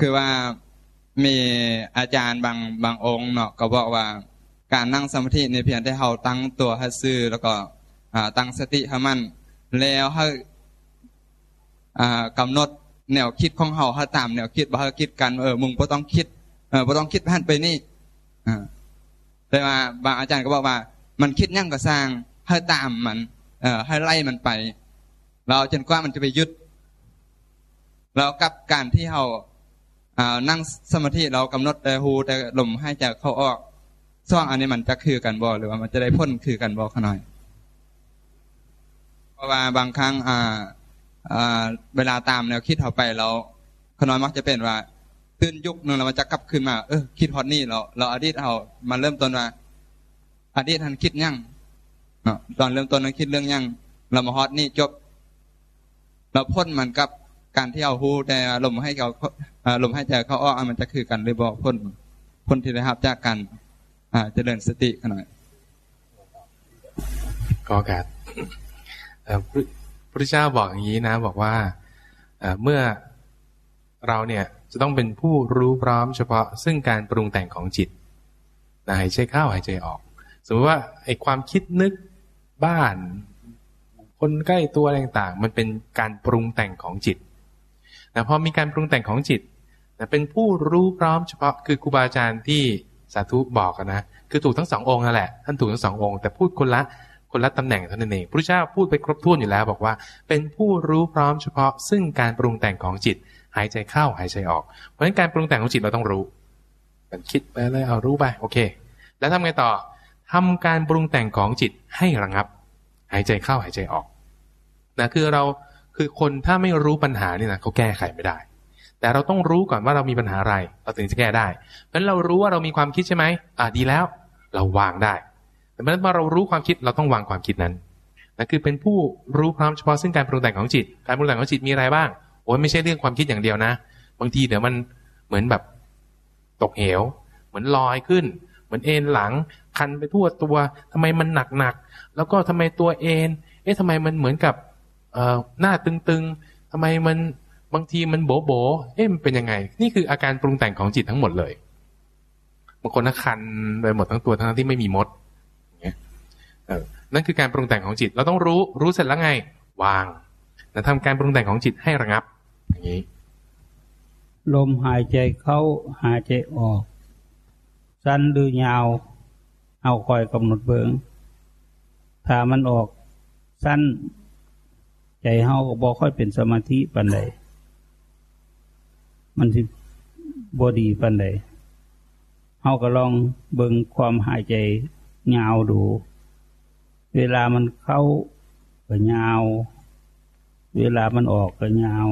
คือว่ามีอาจารย์บางบางองค์เนาะก็บอกว่าการนั่งสมาธิในเพียงที่เราตั้งตัวให้ซื่อแล้วก็ตั้งสติให้มันแล้วให้กำหนดแนวคิดของเราให้ตามแนวคิดว่าคิดกันเออมึงก็ต้องคิด เออบ่ต้องคิดพันไปนี่อแต่ว่าบางอาจารย์ก็บอกว่า มันคิดยั่งก็สร้างให้ตามมัน เออให้ไล่มันไป เราจนกว่ามันจะไปยึดเรากับการที่เราอ่านั่งสมาธิเรากำหนดแต่หูแต่ลมให้จากเข้าออกซ่องอันนี้มันจะคือกันบ่หรือว่ามันจะได้พ้นคือกันบ่ขน่อย เพราะว่าบางครั้งอ่าเวลาตามแนวคิดเขาไปเราขน้อยมักจะเป็นว่า ตื่นยุคหนึ่งเราจะกลับขึ้นมา เออคิดฮอตนี่เราเราอดีตเรามาเริ่มต้นว่าอดีตท่านคิดยั่งตอนเริ่มต้นนั้นคิดเรื่องยั่งเรามาฮอตนี่จบ เราพ้นมันกับการที่เอาหูแต่ลมให้เขาลมให้ใจเขาอ้อมันจะคือกันเลยบอกพ้นพ้นที่ได้รับจากกัน อ่าจะเดินสติหน่อยก็การพระพุทธเจ้าบอกอย่างนี้นะ บอกว่าเมื่อเราเนี่ย จะต้องเป็นผู้รู้พร้อมเฉพาะซึ่งการปรุงแต่งของจิตนะหายใจเข้าหายใจออก สมมติว่าไอ้ความคิดนึกบ้าน คนใกล้ตัวอะไรต่างๆมันเป็นการปรุงแต่งของจิตนะพอมีการปรุงแต่งของจิตนะเป็นผู้รู้พร้อมเฉพาะคือครูบาอาจารย์ที่สาธุบอกนะคือถูกทั้งสององค์นั่นแหละท่านถูกทั้งสององค์แต่พูดคนละคนละตำแหน่งเท่านั้นเองพระเจ้าพูดไปครบถ้วนอยู่แล้วบอกว่า เป็นผู้รู้พร้อมเฉพาะซึ่งการปรุงแต่งของจิต หายใจเข้าหายใจออก เพราะฉะนั้นการปรุงแต่งของจิตเราต้องรู้มันคิดไปเลยเอารู้ไปโอเค แล้วทำไงต่อทำการปรุงแต่งของจิตให้ระงับ หายใจเข้าหายใจออกนะคือเราคือคนถ้าไม่รู้ปัญหานี่นะเขาแก้ไขไม่ได้ แต่เราต้องรู้ก่อนว่าเรามีปัญหาอะไร เราถึงจะแก้ได้ เพราะฉะนั้นเรารู้ว่าเรามีความคิดใช่ไหมอ่าดีแล้ว เราวางได้แต่เมื่อเรารู้ความคิดเราต้องวางความคิดนั้นนั่นคือเป็นผู้รู้พร้อมเฉพาะซึ่งการปรุงแต่งของจิต การปรุงแต่งของจิตมีอะไรบ้าง อ้ยไม่ใช่เรื่องความคิดอย่างเดียวนะ บางทีเดี๋ยวมันเหมือนแบบตกเหว เหมือนลอยขึ้น เหมือนเอ็นหลัง คันไปทั่วตัวทำไมมันหนักหนักแล้วก็ทำไมตัวเอ็นเอ๊ะทำไมมันเหมือนกับเอ่อหน้าตึงๆทำไมมันบางทีมันโบโบเอ๊ะมันเป็นยังไง นี่คืออาการปรุงแต่งของจิตทั้งหมดเลยบางคนนักคันไปหมดทั้งตัวทั้งที่ไม่มีมดอย่นั่นคือการปรุงแต่งของจิต เราต้องรู้รู้เสร็จแล้วไง วางแต่ทำการปรุงแต่งของจิตให้ระงับ อย่างนี้ ลมหายใจเข้าหายใจออก สั้นหรือยาว เอาคอยกำหนดเบิงถ้ามันออกสั้น ใจเฮาก็บอกค่อยเป็นสมาธิปันใดมันสิบอดีปันใดเฮาก็ลองเบิงความหายใจยาวดู เวเวลามันเข้าก็ยาว เวลามันออกก็ยาว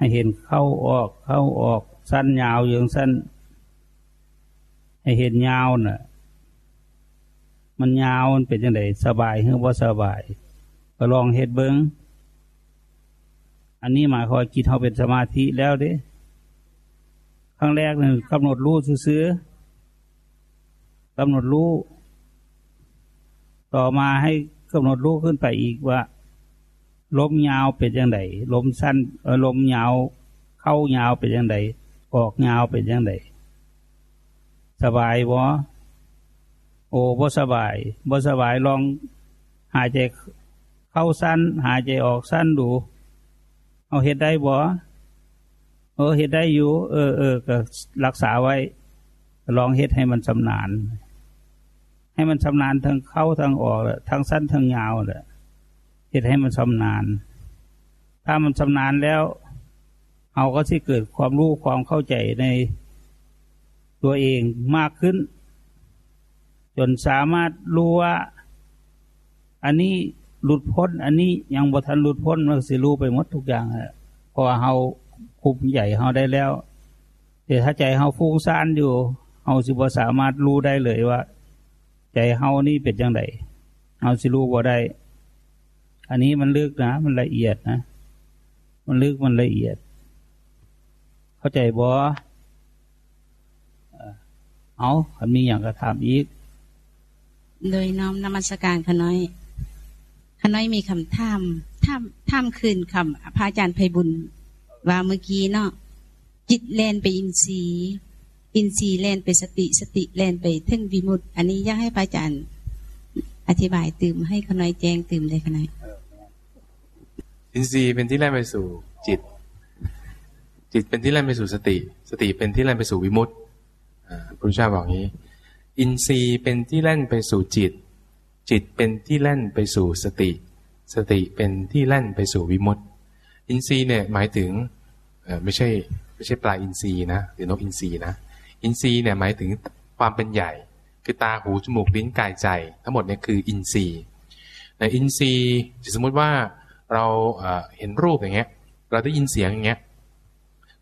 ให้เห็นเข้าออก เข้าออก สั้นยาวอย่างสั้น ให้เห็นยาวน่ะ มันยาวมันเป็นยังไงสบายหรือว่าสบาย ก็ลองเฮ็ดเบิงอันนี้หมายความจิตเขาเป็นสมาธิแล้วเด้ครั้งแรกเนี่ยกำหนดรู้ซื้อกำหนดรู้ ต่อมาให้กำหนดรู้ขึ้นไปอีกว่า ลมยาวเป็นยังไงลมสั้นเออลมยาว เข้ายาวเป็นยังไงออกยาวเป็นยังไงสบายบ่โอ้บ่สบายบ่สบายลองหายใจเข้าสั้น หายใจออกสั้นดู เอาเห็ดได้บ่เออเห็ดได้อยู่ เออเออก็รักษาไว้ ลองเฮ็ดให้มันชำนาญให้มันชำนาญทั้งเข้าทั้งออกทั้งสั้นทั้งยาวแหละ เฮ็ดให้มันชำนาญ ถ้ามันชำนาญแล้ว เอาก็ที่เกิดความรู้ความเข้าใจในตัวเองมากขึ้น จนสามารถรู้ว่า อันนี้หลุดพ้น อันนี้ยังบ่ทันหลุดพ้นมันสิรู้ไปหมดทุกอย่างอะเพราะว่าเฮาคุมใหญ่เฮาได้แล้ว แต่ถ้าใจเฮาฟุ้งซ่านอยู่เฮาสิบ่สามารถรู้ได้เลยว่า ใจเฮานี่เป็นจังไดเฮาสิรู้บ่ได้ อันนี้มันลึกนะ มันละเอียดนะ มันลึกมันละเอียด เข้าใจบอเอาคันมีอย่างก็ถามอีก โดยน้อมนมัสการขน้อย ขน้อยมีคำถามถามถามคืนคำพระอาจารย์ไพบุญ ว่าเมื่อกี้เนาะจิตแลนไปอินทรีย์อินทรีย์แลนไปสติสติแลนไปถึงวิมุตติอันนี้อยากให้พระอาจารย์อธิบายตื่มให้ขน้อยแจ้งตื่มเลยขน้อย อินทรีย์เป็นที่แล่นไปสู่จิต จิตเป็นที่แล่นไปสู่สติ สติเป็นที่แล่นไปสู่วิมุตติพระพุทธเจ้าบอกงี้ อินทรีย์เป็นที่แล่นไปสู่จิต จิตเป็นที่แล่นไปสู่สติ สติเป็นที่แล่นไปสู่วิมุตติ อินทรีย์เนี่ยหมายถึงไม่ใช่ไม่ใช่ปลาอินทรีย์นะหรือนกอินทรีย์นะอินทรีย์เนี่ยหมายถึงความเป็นใหญ่ คือตาหูจมูกลิ้นกายใจ ทั้งหมดเนี่ยคืออินทรีย์ในอินทรีย์สมมุติว่า เราเห็นรูปอย่างเงี้ย เราได้ยินเสียงอย่างเงี้ย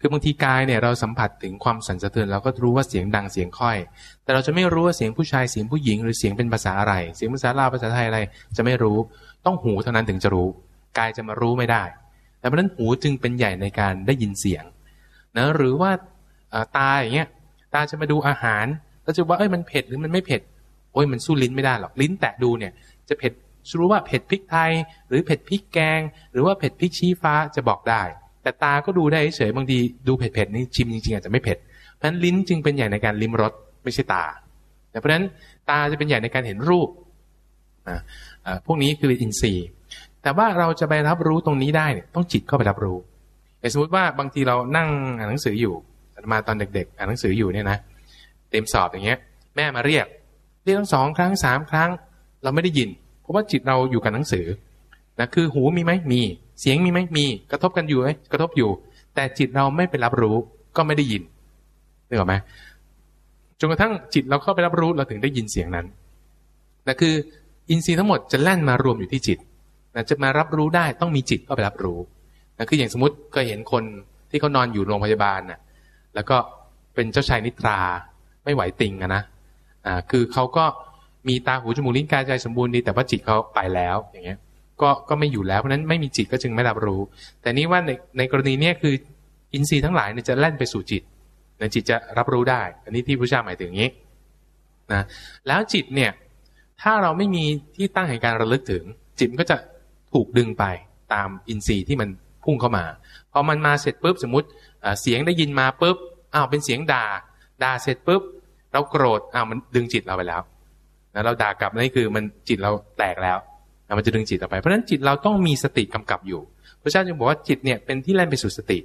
คือบางทีกายเนี่ยเราสัมผัสถึงความสั่นสะเทือนเราก็รู้ว่าเสียงดังเสียงค่อย แต่เราจะไม่รู้ว่าเสียงผู้ชายเสียงผู้หญิงหรือเสียงเป็นภาษาอะไร เสียงภาษาลาวภาษาไทยอะไร จะไม่รู้ ต้องหูเท่านั้นถึงจะรู้ กายจะมารู้ไม่ได้แต่เพราะนั้นหูจึงเป็นใหญ่ในการได้ยินเสียงนะหรือว่าตาอย่างเงี้ย ตาจะมาดูอาหารแล้วจะว่าเอ้ยมันเผ็ดหรือมันไม่เผ็ดโอ้ยมันสู้ลิ้นไม่ได้หรอกลิ้นแตะดูเนี่ยจะเผ็ด รู้ว่าเผ็ดพริกไทย หรือเผ็ดพริกแกง หรือว่าเผ็ดพริกชี้ฟ้าจะบอกได้ แต่ตาก็ดูได้เฉยบางทีดูเผ็ดๆนี่ชิมจริงๆอาจจะไม่เผ็ดเพราะฉะนั้นลิ้นจึงเป็นใหญ่ในการลิ้มรสไม่ใช่ตาแต่เพราะฉะนั้นตาจะเป็นใหญ่ในการเห็นรูปอ่าพวกนี้คืออินทรีย์ แต่ว่าเราจะไปรับรู้ตรงนี้ได้เนี่ยต้องจิตเข้าไปรับรู้สมมติว่าบางทีเรานั่งอ่านหนังสืออยู่มาตอนเด็ก ๆ อ่านหนังสืออยู่เนี่ยนะเต็มสอบอย่างเงี้ย แม่มาเรียก เรียกทั้งสองครั้งสามครั้ง เราไม่ได้ยิน ราะว่าจิตเราอยู่กับหนังสือนะคือหูมีไหมมี เสียงมีไหมมี กระทบกันอยู่ไหมกระทบอยู่ แต่จิตเราไม่ไปรับรู้ก็ไม่ได้ยินนึกออกไหมจนกระทั่งจิตเราเข้าไปรับรู้เราถึงได้ยินเสียงนั้นนะคืออินทรีย์ทั้งหมดจะแล่นมารวมอยู่ที่จิตนะจะมารับรู้ได้ต้องมีจิตเข้าไปรับรู้นะคืออย่างสมมติเคยเห็นคนที่เขานอนอยู่โรงพยาบาลน่ะแล้วก็เป็นเจ้าชายนิทราไม่ไหวติงอะนะอ่าคือเขาก็ มีตาหูจมูกลิ้นกายใจสมบูรณ์ดีแต่ว่าจิตเขาไปแล้วอย่างเงี้ยก็ก็ไม่อยู่แล้วเพราะนั้นไม่มีจิตก็จึงไม่รับรู้ แต่นี่ว่าในในกรณีเนี้ยคืออินทรีย์ทั้งหลายเนี่ยจะแล่นไปสู่จิตนะจิตจะรับรู้ได้ อันนี้ที่พระเจ้าหมายถึงอย่างนี้นะแล้วจิตเนี่ยถ้าเราไม่มีที่ตั้งแห่งการระลึกถึง จิตก็จะถูกดึงไปตามอินทรีย์ที่มันพุ่งเข้ามาพอมันมาเสร็จปุ๊บสมมติเสียงได้ยินมาปุ๊บอ้าวเป็นเสียงด่าด่าเสร็จปุ๊บเราโกรธอ้าวมันดึงจิตเราไปแล้ว นะเราด่ากลับนี่คือมันจิตเราแตกแล้วนะมันจะดึงจิตเราไป เพราะฉะนั้นจิตเราต้องมีสติกำกับอยู่ พระเจ้าจึงบอกว่าจิตเนี่ยเป็นที่แล่นไปสู่สติ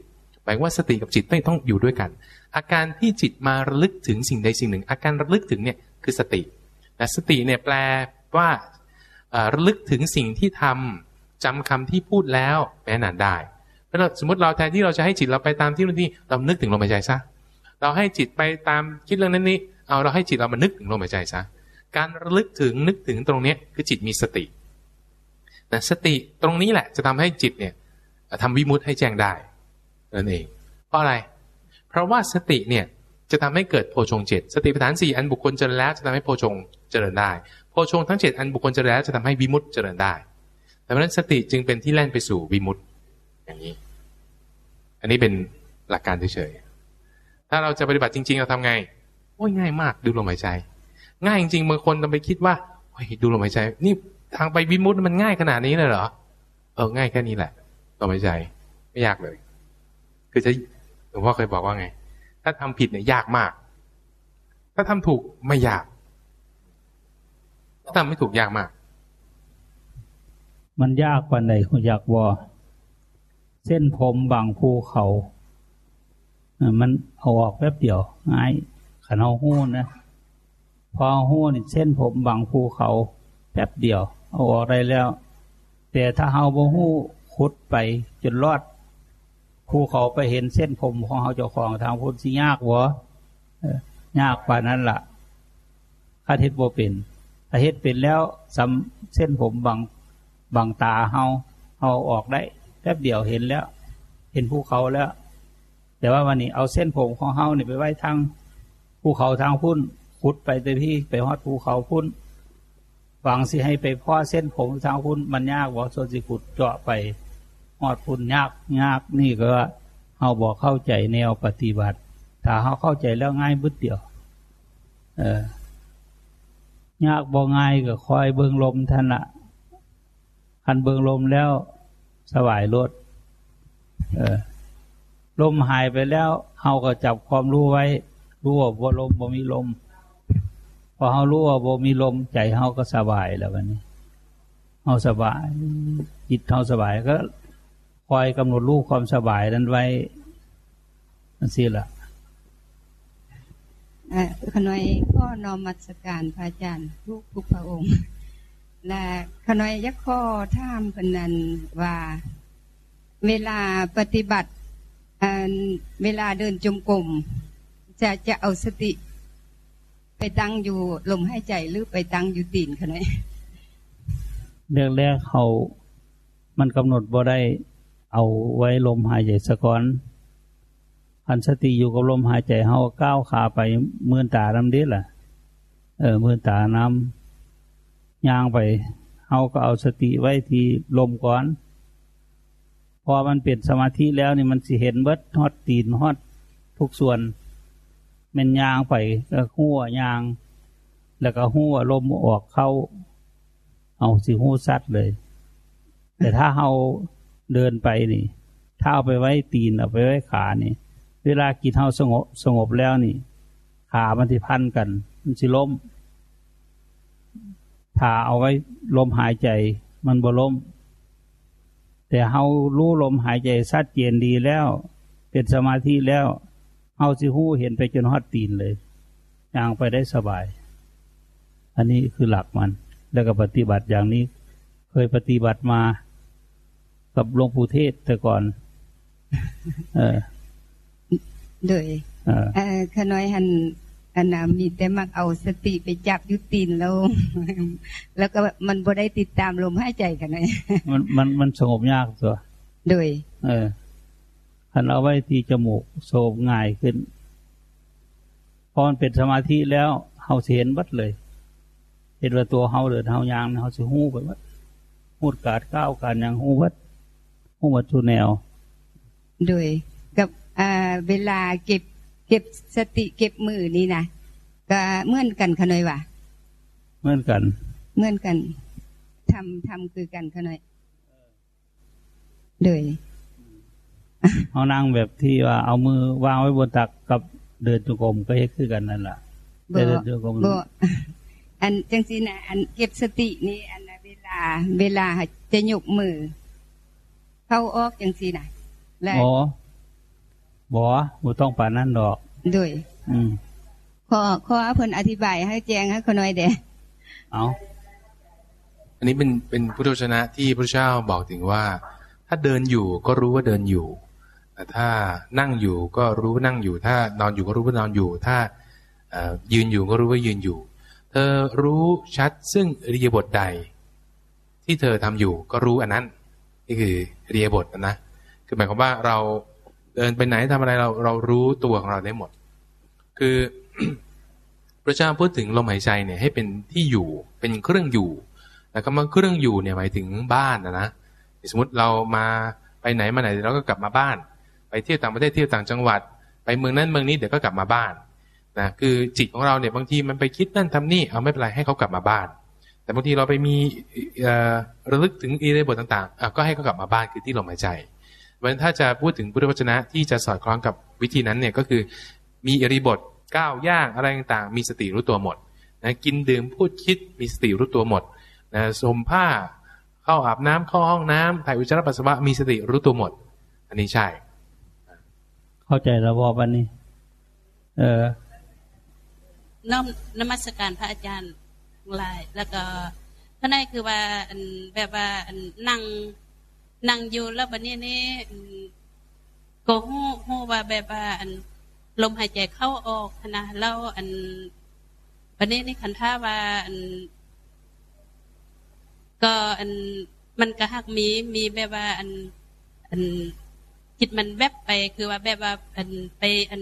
หมายว่าสติกับจิตไม่ต้องอยู่ด้วยกัน อาการที่จิตมาระลึกถึงสิ่งใดสิ่งหนึ่ง อาการระลึกถึงเนี่ยคือสติแต่สติเนี่ยแปลว่าระลึกถึงสิ่งที่ทำจำคำที่พูดแล้วแม้นานได้เพราะสมมติเราแทนที่เราจะให้จิตเราไปตามที่นู่นที่เรานึกถึงลมหายใจซะเราให้จิตไปตามคิดเรื่องนั้นนี้เอาเราให้จิตเรามานึกถึงลมหายใจซะ การระลึกถึงนึกถึงตรงนี้คือจิตมีสตินะสติตรงนี้แหละจะทำให้จิตเนี่ยทำวิมุตให้แจ้งได้นั่นเอง เพราะอะไร เพราะว่าสติเนี่ยจะทำให้เกิดโพชงเจ็ดสติปัฏฐานสี่อันบุคคลเจริญแล้วจะทำให้โพชงเจริญได้โพชงทั้งเจ็ดอันบุคคลเจริญแล้วจะทำให้วิมุตเจริญได้ดังนั้นสติจึงเป็นที่แล่นไปสู่วิมุตอย่างนี้ อันนี้เป็นหลักการเฉยๆถ้าเราจะปฏิบัติจริง ๆ เราทำไง โอ้ยง่ายมากดูลมหายใจ ง่ายจริงๆบางคนต้องไปคิดว่าโอ้ยดูลมหายใจ นี่ทางไปวิมุตมันง่ายขนาดนี้เลยเหรอเออง่ายแค่นี้แหละลมหายใจไม่ยากเลย คือจะหลวงพ่อเคยบอกว่าไง ถ้าทำผิดเนี่ยยากมาก ถ้าทำถูกไม่ยากถ้าทำไม่ถูกยากมาก มันยากกว่าไหนคุณอยากวอเส้นผมบางภูเขา มันเอาออกแป๊บเดียวง่ายขันเอาหู้นะ พอหู้นี่เส้นผมบางภูเขาแป๊บเดียว เอาออกได้แล้ว แต่ถ้าเฮาบ่หู้ขุดไปจนรอดภูเขาไปเห็นเส้นผมของเฮาเจ้าของทางพุทธสิยากวะเอยากกว่านั้นล่ะถ้าเฮ็ดบ่เป็นถ้าเฮ็ดเป็นแล้วสำเส้นผมบางบางตาเฮาเฮาออกได้แป๊บเดียวเห็นแล้ว เห็นภูเขาแล้ว แต่ว่าวันนี้เอาเส้นผมของเฮานี่ไปไว้ทางภูเขาทางพุ่น ขุดไปเต็มที่ไปฮอดภูเขาพุ่นหวังสิให้ไปพ่อเส้นผมทางพุ่นมันยากบ่ส่วนสิขุดเจาะไปฮอดพุ่นยากยากนี่ก็เฮาบอกเข้าใจแนวปฏิบัติ ถ้าเฮาเข้าใจแล้วง่ายบึดเดียว เออยากบ่ง่ายก็คอยเบิ่งลมท่านละคันเบิ่งลมแล้วสบายรถเออลมหายไปแล้วเฮาก็จับความรู้ไว้รู้ว่าลมบ่มีลม พอเฮารู้ว่าบ่มีลมใจเฮาก็สบายแล้ววันนี้เฮาสบาย จิตเฮาสบายก็คอยกำหนดรู้ความสบายนั้นไว้นั่นสิล่ะเอ่อขน้อยก็นอมมัสการพระอาจารย์ทุกทุกพระองค์ และขน้อยยักข้อท่ามพนันว่า เวลาปฏิบัติเวลาเดินจมกรมจะจะเอาสติ ไปตั้งอยู่ลมหายใจหรือไปตั้งอยู่ตีนขน้อยเรื่องแรกเขามันกำหนดบ่ได้เอาไว้ลมหายใจสะก่อนพันสติอยู่กับลมหายใจเฮาก้าวขาไปเมื่อนตาน้ำเด็ดล่ะ เออเมื่อนตาน้ำยางไปเฮาก็เอาสติไว้ที่ลมก่อน พอมันเปลี่ยนสมาธิแล้วนี่มันสิเห็นเบิดฮอดตีนฮอดทุกส่วน มันยางไปก็หัวยาง แล้วก็หัวลมออกเข้า เอาสิหูซัดเลย แต่ถ้าเราเดินไปนี่ ถ้าเอาไปไว้ตีนเอาไปไว้ขานี่ เวลากินเฮาสงบสงบแล้วนี่ ขามันที่พันกัน มันสิล้มถ้าเอาไว้ลมหายใจ มันบ่ล้มแต่เฮารู้ลมหายใจชัดเจนดีแล้ว เป็นสมาธิแล้ว เฮาสิหู้เห็นไปจนฮอดตีนเลยย่างไปได้สบาย อันนี้คือหลักมัน แล้วก็ปฏิบัติอย่างนี้ เคยปฏิบัติมากับหลวงปู่เทศแต่ก่อน เออโดยเออเอ่อขน้อยหันอันน่ะมีแต่มักเอาสติไปจับอยุตีนแล้ว แล้วก็มันบ่ได้ติดตามลมหายใจกันเลยมันมันมันสงบยากตัวโดย เออ คันเอาไว้ที่จมูกสงบง่ายขึ้น พอมันเป็นสมาธิแล้วเฮาสิเห็นบัดเลย เห็นว่าตัวเฮาเดินเฮายางเฮาสิหู้ไปวัดหูดกาดก้าวการยังหู้วัดหู้วัดทุกแนวโดยกับอ่าเวลาเก็บเก็บสติเก็บมือนี่นะก็เหมือนกันขน้อยว่ะเหมือนกัน เหมือนกันทำทำคือกันขน้อยโดย เอานั่งแบบที่ว่าเอามือวางไว้บนตักกับเดินจงกรมก็เฮ็ดคือกันนั่นแหละบ่เดินจงกรมบ่อันจังสีนะอันเก็บสตินี่อันน่ะเวลา เวลาจะยกมือ เข้าออกจังสีนะและอ๋อบ่บ่ต้องป่านนั้นดอกโดยอืมขอขอเพิ่นอธิบายให้แจ้งให้ขน้อยเด้เอาอันนี้เป็นเป็นพุทธวจนะที่พระเจ้าบอกถึงว่า ถ้าเดินอยู่ก็รู้ว่าเดินอยู่แต่ ถ้านั่งอยู่ก็รู้ว่านั่งอยู่ ถ้านอนอยู่ก็รู้ว่านอนอยู่ ถ้ายืนอยู่ก็รู้ว่ายืนอยู่ เธอรู้ชัดซึ่งอริยบทใด ที่เธอทำอยู่ก็รู้อันนั้น นี่คืออริยบทนะ คือหมายความว่าเราเดินไปไหนทำอะไรเราเรารู้ตัวของเราได้หมด คือพระเจ้าพูดถึงลมหายใจเนี่ยให้เป็นที่อยู่เป็นเครื่องอยู่แล้วก็มาเครื่องอยู่เนี่ยหมายถึงบ้านนะนะสมมติเรามาไปไหนมาไหนเราก็กลับมาบ้าน ไปเที่ยวต่างประเทศเที่ยวต่างจังหวัด ไปเมืองนั้นเมืองนี้เดี๋ยวก็กลับมาบ้านนะคือจิตของเราเนี่ยบางทีมันไปคิดนั่นทำนี่เอาไม่เป็นไรให้เขากลับมาบ้าน แต่บางทีเราไปมีระลึกถึงอีเรบทต่างๆก็ให้เขากลับมาบ้านคือที่ลมหายใจเพราะฉะนั้นถ้าจะพูดถึงพุทธวจนะที่จะสอดคล้องกับวิธีนั้นเนี่ยก็คือมีอิริบทก้าวย่างอะไรต่างๆ มีสติรู้ตัวหมดนะกินดื่มพูดคิดมีสติรู้ตัวหมดนะสมผ้าเข้าอาบน้ำเข้าห้องน้ำถ่ายอุจจาระปัสสาวะมีสติรู้ตัวหมด อันนี้ใช่ เข้าใจระบอบันนี้ เออน้อมนมัสการพระอาจารย์ลาย แล้วก็ข้างในคือว่าแบบว่านั่งนั่งอยู่แล้วบันนี้นี่ก็หู้หู้ว่าแบบว่าลมหายใจเข้าออกนะแล้วอันบันนี้นี่ขันท่าว่าอันก็อันมันก็หักมีมีแบบว่าอันอัน จิตมันแวบไปคือว่าแบบว่าอันไปอัน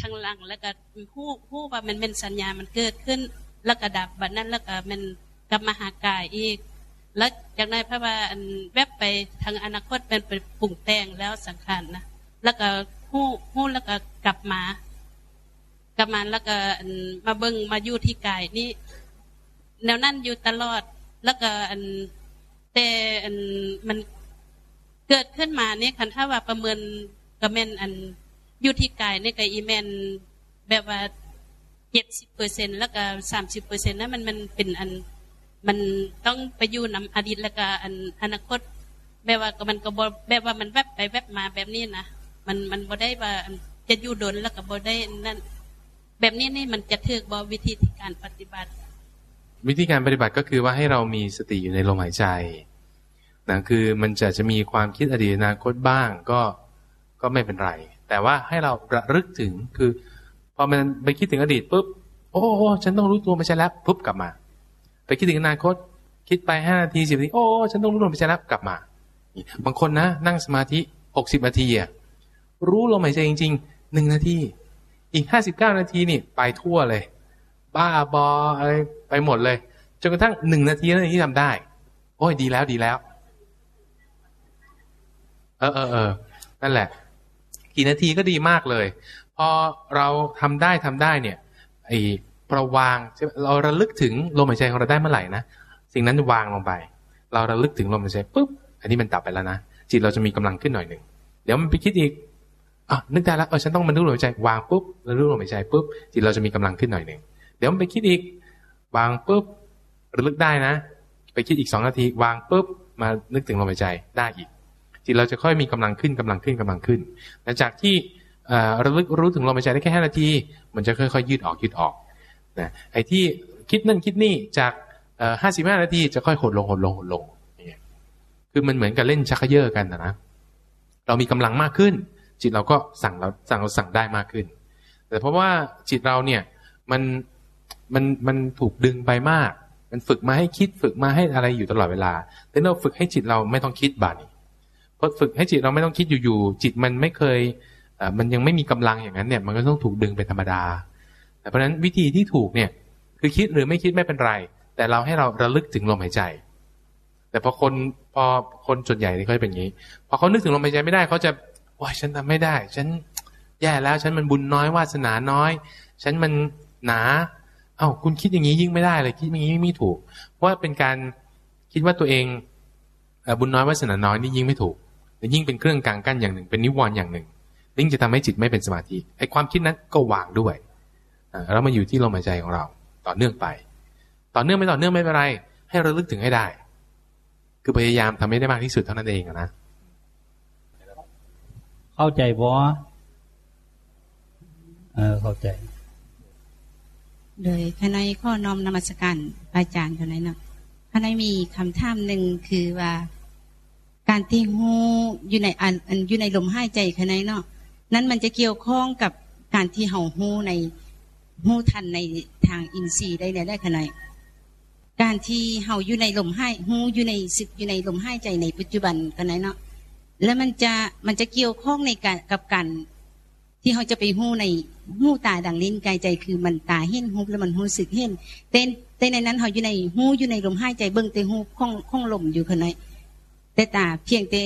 ทางหลังแล้วก็ผู้ผู้ว่ามันเป็นสัญญามันเกิดขึ้น แล้วก็ดับบัดนั้นแล้วก็มันกลับมาหากายอีก แล้วจากนั้นพระว่าอันแวบไปทางอนาคตเป็นเป็นปุ่งแต่งแล้วสังขารนะแล้วก็ผู้ผู้แล้วก็กลับมากลับมาแล้วก็มาเบิ้งมาอยู่ที่กายนี่แนวนั่นอยู่ตลอด แล้วก็อันแต่อันมัน เกิดขึ้นมาเนี่ยคันถ้าว่าประเมินกระเมนอันอยู่ที่กายเนี่ยกับอีเมนแบบว่าเจ็ดสิบเปอร์เซ็นแล้วก็สามสิบเปอร์เซ็นต์นั้นมันมันเป็นอันมันต้องไปอยู่นำอดีตแล้วก็อันอนาคตแบบว่าก็มันก็บแบบว่ามันแวบไปแวบมาแบบนี้นะมันมันบ่ได้ว่าจะอยู่ดนแล้วก็บ่ได้นั่นแบบนี้นี่มันจะถือบอวิธีการปฏิบัติ วิธีการปฏิบัติก็คือว่าให้เรามีสติอยู่ในลมหายใจ นะคือมันจะจะมีความคิดอดีตอนาคตบ้างก็ก็ไม่เป็นไร แต่ว่าให้เราระลึกถึงคือพอมันไปคิดถึงอดีตปุ๊บโอ้โหฉันต้องรู้ตัวไม่ใช่แล้วปุ๊บกลับมา ไปคิดถึงอนาคต คิดไปห้านาทีสิบนาทีโอ้ฉันต้องรู้ตัวไม่ใช่แล้วกลับมา บางคนนะ นั่งสมาธิหกสิบนาทีอะรู้ลมหายใจจริงๆหนึ่งนาที อีกห้าสิบเก้านาทีนี่ไปทั่วเลย บ้าบออะไรไปหมดเลยจนกระทั่งหนึ่งนาทีนั้นที่ทำได้ โอ้ยดีแล้วดีแล้ว เออเออเออนั่นแหละ กี่นาทีก็ดีมากเลย พอเราทำได้ทำได้เนี่ยไอ้ประวางเราระลึกถึงลมหายใจของเราได้เมื่อไหร่นะสิ่งนั้นวางลงไป เราระลึกถึงลมหายใจปุ๊บอันนี้มันดับไปแล้วนะจิตเราจะมีกำลังขึ้นหน่อยหนึ่งเดี๋ยวมันไปคิดอีกอะนึกได้แล้วเออฉันต้องมันรู้ลมหายใจวางปุ๊บแล้วรู้ลมหายใจปุ๊บจิตเราจะมีกำลังขึ้นหน่อยหนึ่งเดี๋ยวมันไปคิดอีก วางปุ๊บระลึกได้นะ ไปคิดอีกสองนาที วางปุ๊บมานึกถึงลมหายใจได้อีก จิตเราจะค่อยมีกำลังขึ้นกำลังขึ้นกำลังขึ้นหลังจากที่ระลึกรู้ถึงลมหายใจได้แค่ห้านาที มันจะค่อยๆ ยืดออกยืดออกนะไอ้ที่คิดนั่นคิดนี่จากห้าสิบห้านาทีจะค่อยหดลงหดลงหดลงคือมันเหมือนกับเล่นชักเยอะกันนะ เรามีกำลังมากขึ้น จิตเราก็สั่งเราสั่งเราสั่งได้มากขึ้น แต่เพราะว่าจิตเราเนี่ยมันมันมันถูกดึงไปมาก มันฝึกมาให้คิดฝึกมาให้อะไรอยู่ตลอดเวลาแต่เราฝึกให้จิตเราไม่ต้องคิดบานี้ พอฝึกให้จิตเราไม่ต้องคิดอยู่ๆจิตมันไม่เคยมันยังไม่มีกำลังอย่างนั้นเนี่ย มันก็ต้องถูกดึงเป็นธรรมดาแต่เพราะฉะนั้นวิธีที่ถูกเนี่ย คือคิดหรือไม่คิดไม่เป็นไร แต่เราให้เราระลึกถึงลมหายใจ แต่พอคนพอคนส่วนใหญ่นี่เขาเป็นอย่างนี้ พอเขานึกถึงลมหายใจไม่ได้เขาจะว้าฉันทำไม่ได้ ฉันแย่แล้วฉันมันบุญน้อยวาสนาน้อย ฉันมันหนา เอา้าคุณคิดอย่างนี้ยิ่งไม่ได้เลยคิดอย่างนี้ไม่ถูก เพราะว่าเป็นการคิดว่าตัวเองบุญน้อยวาสนาน้อยนี่ยิ่งไม่ถูก ยิ่งเป็นเครื่องกลางกั้นอย่างหนึ่ง เป็นนิวรณ์อย่างหนึ่งยิ่งจะทำให้จิตไม่เป็นสมาธิไอ้ความคิดนั้นก็วางด้วยแล้วมาอยู่ที่ลมหายใจของเรา ต่อเนื่องไป ต่อเนื่องไม่ต่อเนื่องไม่เป็นไร ให้ระลึกถึงให้ได้ คือพยายามทำให้ได้มากที่สุดเท่านั้นเองนะเข้าใจบ่เออเข้าใจโดยภายในข้อน้อมนมัสการอาจารย์เท่านั้นเนาะภายในมีคำถามหนึ่งคือว่า การที่หูอยู่ในอันอยู่ในลมหายใจภายในเนาะนั้นมันจะเกี่ยวข้องกับการที่เห่าหูในหูทันในทางอินทรีย์ได้เนี่ยได้ขนาดการที่เฮาอยู่ในลมหายหูอยู่ในสิบอยู่ในลมหายใจในปัจจุบันกันไหนเนาะแล้วมันจะมันจะเกี่ยวข้องในการกับการที่เขาจะไปหู้ในหู้ตาดังลิ้นกายใจคือมันตาเห็นหูแล้วมันหูสึกเห็นแต่แต่ในนั้นเขาอยู่ในหูอยู่ในลมหายใจเบิ่งแต่หูข้องข้องลมอยู่ขนาด แต่ตาเพียงแต่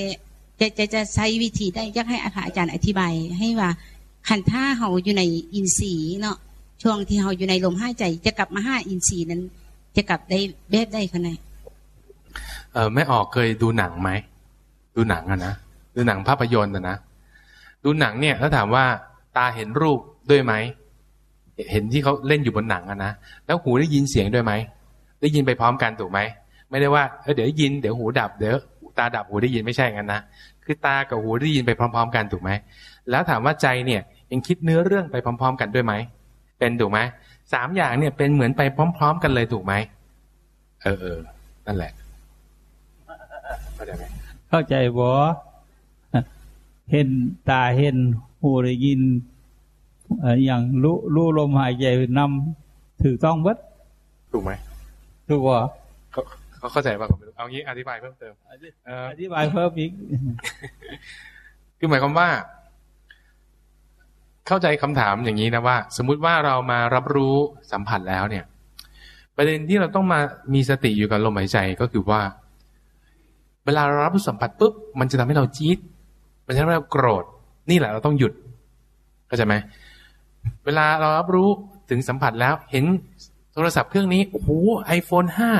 จะจะจะใช้วิธีได้อยากให้อาจารย์อธิบาย ให้ว่าขันท่าเขาอยู่ในอินทรีย์เนาะช่วงที่เขาอยู่ในลมหายใจ จะกลับมาห้าอินทรีย์นั้น จะกลับได้แบบได้ขนาดเออแม่ออกเคยดูหนังไหมดูหนังอะนะดูหนังภาพยนตร์อะนะดูหนังเนี่ยถ้าถามว่าตาเห็นรูปด้วยไหมเห็นที่เขาเล่นอยู่บนหนังอะนะแล้วหูได้ยินเสียงด้วยไหมได้ยินไปพร้อมกันถูกไหมไม่ได้ว่าเเดี๋ยวยินเดี๋ยวหูดับเดี๋ยว ตาดับหูได้ยินไม่ใช่งั้นนะคือตากับหูได้ยินไปพร้อม ๆ กันถูกไหมแล้วถามว่าใจเนี่ยยังคิดเนื้อเรื่องไปพร้อม ๆ กันด้วยไหมเป็นถูกไหมสามอย่างเนี่ยเป็นเหมือนไปพร้อม ๆ กันเลยถูกไหมเออเออนั่นแหละเข้าใจไหมเข้าใจบ่เห็นตาเห็นหูได้ยินเอ่ออย่างรู้รู้ลมหายใจนำถือต้องเบิดถูกไหมถูกบ่ เขาเขาเข้าใจป่ะผมไม่รู้เอางี้อธิบายเพิ่มเติมเอออธิบายเพิ่มอีกคือหมายความว่า เข้าใจคำถามอย่างนี้นะว่า สมมุติว่าเรามารับรู้สัมผัสแล้วเนี่ย ประเด็นที่เราต้องมามีสติอยู่กับลมหายใจก็คือว่า เวลาเรารับรู้สัมผัสปุ๊บมันจะทำให้เราจี๊ดมันจะทำให้เราโกรธ นี่แหละเราต้องหยุดเข้าใจไหมเวลาเรารับรู้ถึงสัมผัสแล้ว เห็นโทรศัพท์เครื่องนี้โอ้โหไอโฟนห้า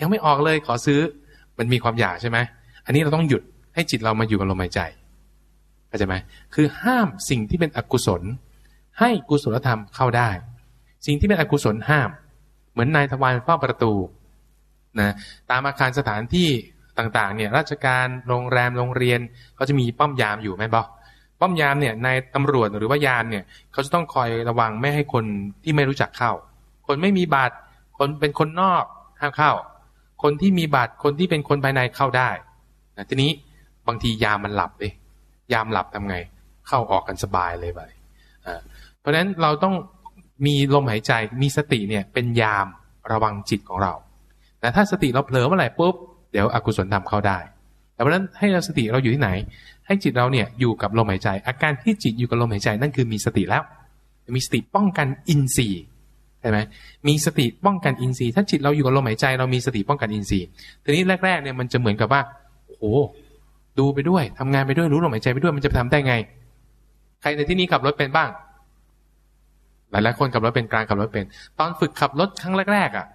ยังไม่ออกเลยขอซื้อ มันมีความอยากใช่ไหมอันนี้เราต้องหยุดให้จิตเรามาอยู่กับลมหายใจเข้าใจไหมคือห้ามสิ่งที่เป็นอกุศล ให้กุศลธรรมเข้าได้ สิ่งที่เป็นอกุศลห้าม เหมือนนายทวารเฝ้าประตูนะตามอาคารสถานที่ต่างๆเนี่ยราชการโรงแรมโรงเรียนเขาจะมีป้อมยามอยู่ไหมบอป้อมยามเนี่ยนายตำรวจหรือว่ายามเนี่ยเขาจะต้องคอยระวังไม่ให้คนที่ไม่รู้จักเข้า คนไม่มีบัตรคนเป็นคนนอกห้ามเข้า คนที่มีบัตรคนที่เป็นคนภายในเข้าได้นะทีนี้บางทียามันหลับเลยยามหลับทำไง เข้าออกกันสบายเลยไปอ่าเพราะฉะนั้นเราต้องมีลมหายใจมีสติเนี่ยเป็นยามระวังจิตของเราแต่ถ้าสติเราเผลอเมื่อไหร่ปุ๊บเดี๋ยวอกุศลธรรมเข้าได้แต่เพราะนั้นให้เราสติเราอยู่ที่ไหน ให้จิตเราเนี่ยอยู่กับลมหายใจ อาการที่จิตอยู่กับลมหายใจนั่นคือมีสติแล้ว มีสติป้องกันอินทรีย์ ใช่ไหมมีสติป้องกันอินทรีย์ ถ้าจิตเราอยู่กับลมหายใจ เรามีสติป้องกันอินทรีย์ ทีนี้แรกๆเนี่ยมันจะเหมือนกับว่าโอ้โหดูไปด้วยทำงานไปด้วยรู้ลมหายใจไปด้วยมันจะทำได้ไง ใครในที่นี้ขับรถเป็นบ้าง หลายๆคนขับรถเป็นกลางขับรถเป็น ตอนฝึกขับรถครั้งแรกๆอะ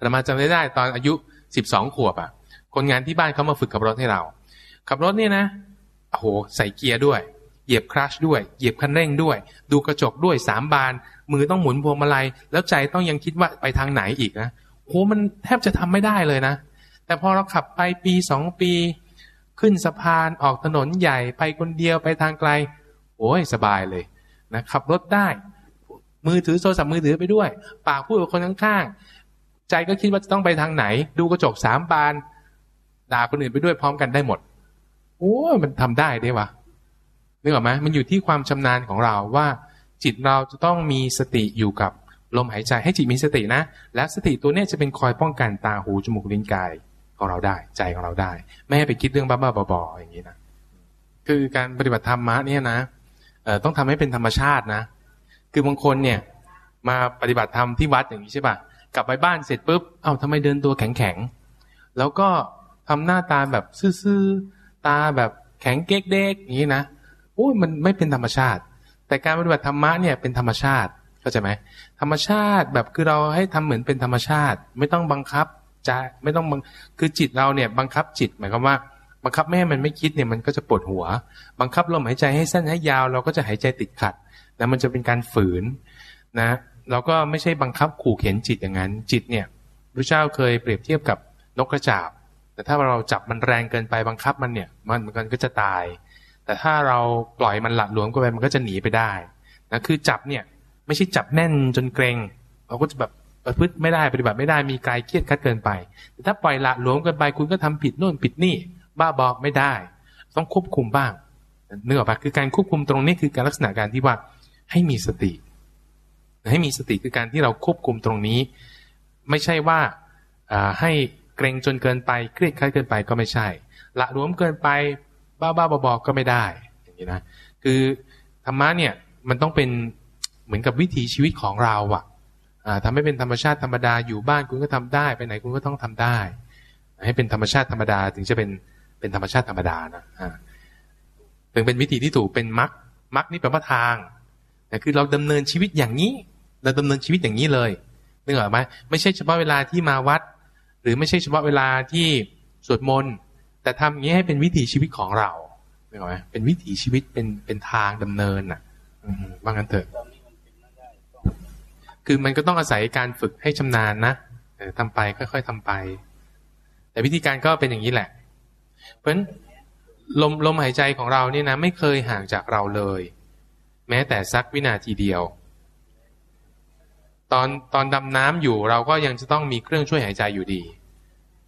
เรามาจำได้ได้ตอนอายุสิบสองขวบอะ คนงานที่บ้านเขามาฝึกขับรถให้เรา ขับรถเนี่ยนะโอ้โหใส่เกียร์ด้วย เหยียบคลัชด้วย เหยียบคันเร่งด้วย ดูกระจกด้วยสามบาน มือต้องหมุนพวงมาลัย แล้วใจต้องยังคิดว่าไปทางไหนอีกนะโหมันแทบจะทำไม่ได้เลยนะ แต่พอเราขับไปปีสองปี ขึ้นสะพานออกถนนใหญ่ไปคนเดียวไปทางไกลโอ้ยสบายเลยนะขับรถได้ มือถือโทรศัพท์มือถือไปด้วย ปากพูดกับคนข้างๆใจก็คิดว่าจะต้องไปทางไหน ดูกระจกสามบานด่าคนอื่นไปด้วยพร้อมกันได้หมดโอ้มันทำได้ได้วะ นึกออกไหมมันอยู่ที่ความชำนาญของเราว่า จิตเราจะต้องมีสติอยู่กับลมหายใจให้จิตมีสตินะ และสติตัวนี้จะเป็นคอยป้องกันตาหูจมูกลิ้นกายของเราได้ใจของเราได้ ไม่ให้ไปคิดเรื่องบ้าๆบอๆอย่างนี้นะคือการปฏิบัติธรรมะเนี่ยนะต้องทำให้เป็นธรรมชาตินะ คือบางคนเนี่ยมาปฏิบัติธรรมที่วัดอย่างนี้ใช่ปะกลับไปบ้านเสร็จปุ๊บเอ้าทำไมเดินตัวแข็งๆแล้วก็ทำหน้าตาแบบซื่อๆตาแบบแข็งเก๊กเด็กอย่างนี้นะ โอ้ยมันไม่เป็นธรรมชาติ แต่การปฏิบัติธรรมะเนี่ยเป็นธรรมชาติเข้าใจไหมธรรมชาติแบบคือเราให้ทำเหมือนเป็นธรรมชาติ ไม่ต้องบังคับจะไม่ต้องบังคือจิตเราเนี่ยบังคับจิตหมายความว่าบังคับไม่ให้มันไม่คิดเนี่ยมันก็จะปวดหัว บังคับลมหายใจให้สั้นให้ยาว เราก็จะหายใจติดขัดแล้วมันจะเป็นการฝืนนะเราก็ไม่ใช่บังคับขู่เข็นจิตอย่างนั้น จิตเนี่ยพระเจ้าเคยเปรียบเทียบกับนกกระจาบ แต่ถ้าเราจับมันแรงเกินไปบังคับมันเนี่ยมันมันก็จะตาย แต่ถ้าเราปล่อยมันหลัดหลวมก็ไปมันก็จะหนีไปได้นะคือจับเนี่ย ไม่ใช่จับแน่นจนเกรงเราก็จะแบบประพฤติไม่ได้ปฏิบัติไม่ได้มีกายเครียดคัดเกินไป แต่ถ้าปล่อยละหลวมเกินไปคุณก็ทำผิดโน่นผิดนี่ บ้าบอไม่ได้ ต้องควบคุมบ้างเนื้อปะคือการควบคุมตรงนี้คือการลักษณะการที่ว่าให้มีสติ ให้มีสติคือการที่เราควบคุมตรงนี้ ไม่ใช่ว่าให้เกรงจนเกินไปเครียดคล้ายเกินไปก็ไม่ใช่ละรวมเกินไป บ้าบ้าบอๆก็ไม่ได้ อย่างนี้นะคือธรรมะเนี่ยมันต้องเป็นเหมือนกับวิถีชีวิตของเราอะ่ะทำให้เป็นธรรมชาติธรรมดาอยู่บ้านคุณก็ทำได้ไปไหนคุณก็ต้องทำได้ ให้เป็นธรรมชาติธรรมดาถึงจะเป็นเป็นธรรมชาติธรรมดานะถึงเป็นวิธีที่ถูกเป็นมรรคมรรคนี่แปลว่าทางแต่คือเราดำเนินชีวิตอย่างนี้ เราดำเนินชีวิตอย่างนี้เลยนึกออกไหมไม่ใช่เฉพาะเวลาที่มาวัด หรือไม่ใช่เฉพาะเวลาที่สวดมนต์ แต่ทำอย่างนี้ให้เป็นวิถีชีวิตของเรานึกออกไหมเป็นวิถีชีวิตเป็นเป็นทางดำเนินอะว่างั้นเถอะ คือมันก็ต้องอาศัยการฝึกให้ชำนาญนะทำไปค่อยๆทำไป แต่วิธีการก็เป็นอย่างนี้แหละ เพราะฉะนั้นลมลมหายใจของเราเนี่ยนะไม่เคยห่างจากเราเลย แม้แต่สักวินาทีเดียว ตอนตอนดำน้ำอยู่เราก็ยังจะต้องมีเครื่องช่วยหายใจอยู่ดี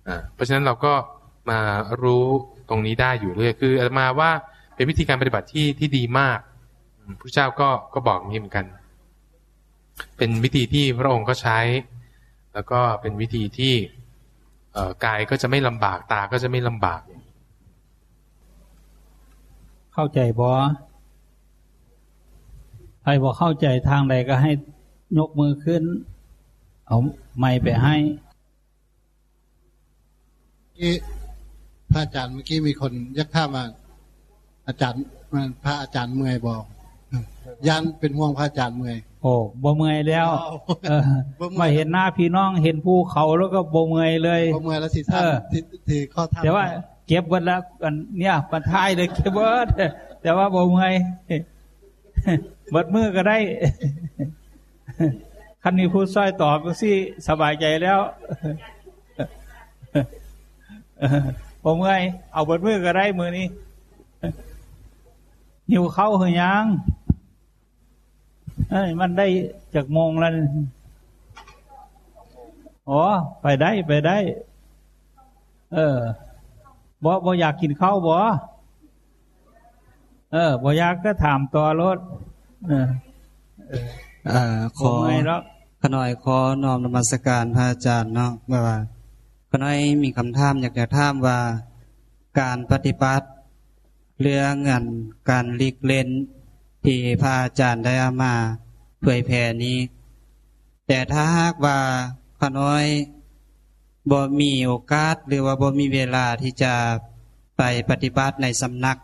อ่าเพราะฉะนั้นเราก็ มารู้ตรงนี้ได้อยู่เรื่อยคือมาว่าเป็นวิธีการปฏิบัติที่ที่ดีมากพระเจ้าก็ก็บอกนี้เหมือนกัน เป็นวิธีที่พระองค์ก็ใช้ แล้วก็เป็นวิธีที่กายก็จะไม่ลำบากตาก็จะไม่ลำบาก เข้าใจบอใครบอกเข้าใจทางใดก็ให้ยกมือขึ้น เอาไม้ไปให้ พระอาจารย์เมื่อกี้มีคนยักข้ามา อาจารย์มันพระอาจารย์เมื่อยบอกยันเป็นห่วงพระอาจารย์เมื่อยโอ้บ่เมื่อยแล้วเออมาเห็นหน้าพี่น้องเห็นภูเขาแล้วก็บ่เมื่อยเลยบ่เมื่อยแล้วสิท่านที่ข้อท่านแต่ว่า เก็บวันแล้วกันเนี่ยปันท้ายเลยเก็บวัดแต่ว่าบ่เมื่อยบัดมือก็ได้คันนี้พูดซ้อยตอบก็สิสบายใจแล้ว บ่เมื่อยเอาบัดมือก็ได้มือนี้หิวเข้าหรือยังเอ้ยมันได้จากโมงแล้วอ๋อไปได้ไปได้ เออบ่บ่อยากกินข้าวบ่เออบ่อยากก็ถามตัวรถเออเออขอขน่อยขอนอมนมัสการพระอาจารย์เนาะว่า ขน่อยมีคำถามอยากจะถามว่าการปฏิบัติเรื่องเงินการลีกเล่นที่พระอาจารย์ได้ามาเผยแผ่นี้ แต่ถ้าหากว่าขน้อยบ่มีโอกาสหรือว่าบ่มีเวลาที่จะไปปฏิบัติในสำนัก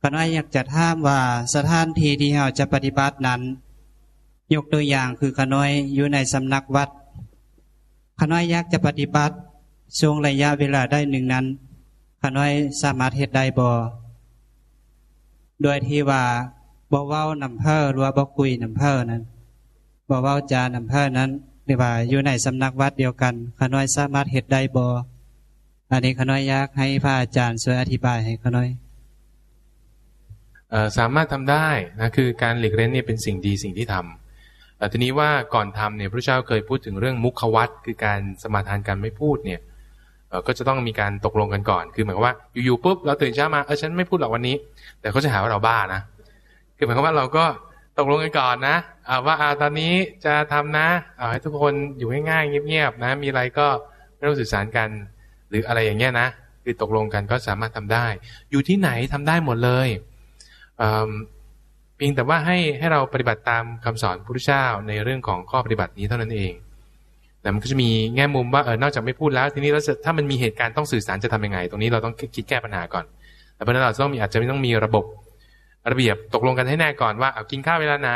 ขน้อยอยากจะถามว่าสถานที่ที่เราจะปฏิบัตินั้น ยกตัวอย่างคือขน้อยอยู่ในสำนักวัด ขน้อยอยากจะปฏิบัติช่วงระยะเวลาได้หนึ่งนั้นขน้อยสามารถเฮ็ดได้บ่โดยที่ว่าบ่เว้านำเพ้อหรือว่าบ่คุยนำเพ้อนั้นบ่เว้าจานำเพ้อนั้นหรือว่าอยู่ในสำนักวัดเดียวกันขน้อยสามารถเฮ็ดได้บ่อันนี้ขน้อยอยากให้พระอาจารย์ช่วยอธิบายให้ขน้อยสามารถทำได้นะคือการหลีกเล่นเนี่ยเป็นสิ่งดีสิ่งที่ทำทีนี้ว่าก่อนทำเนี่ยพระเจ้าเคยพูดถึงเรื่องมุขวัตคือการสมาทานการไม่พูดเนี่ยก็จะต้องมีการตกลงกันก่อน คือหมายความว่าอยู่ๆปุ๊บเราตื่นเช้ามาเออฉันไม่พูดหรอกวันนี้ แต่เขาจะหาว่าเราบ้านะ คือหมายความว่าเราก็ตกลงกันก่อนนะว่าอาตอนนี้จะทำนะเอาให้ทุกคนอยู่ง่ายๆเงียบๆนะ มีอะไรก็ไม่ต้องสื่อสารกัน หรืออะไรอย่างเงี้ยนะ คือตกลงกันก็สามารถทำได้ อยู่ที่ไหนทำได้หมดเลยเพียงแต่ว่าให้ให้เราปฏิบัติตามคำสอนพระพุทธเจ้าในเรื่องของข้อปฏิบัตินี้เท่านั้นเองแต่มันก็จะมีแง่มุมว่าเออนอกจากไม่พูดแล้ว ทีนี้เราจะถ้ามันมีเหตุการณ์ต้องสื่อสารจะทำยังไง ตรงนี้เราต้องคิดแก้ปัญหาก่อนแต่เพราะนั้นเราต้องมีอาจจะต้องมีระบบระเบียบตกลงกันให้แน่ก่อนว่าเอากินข้าวเวลาไหน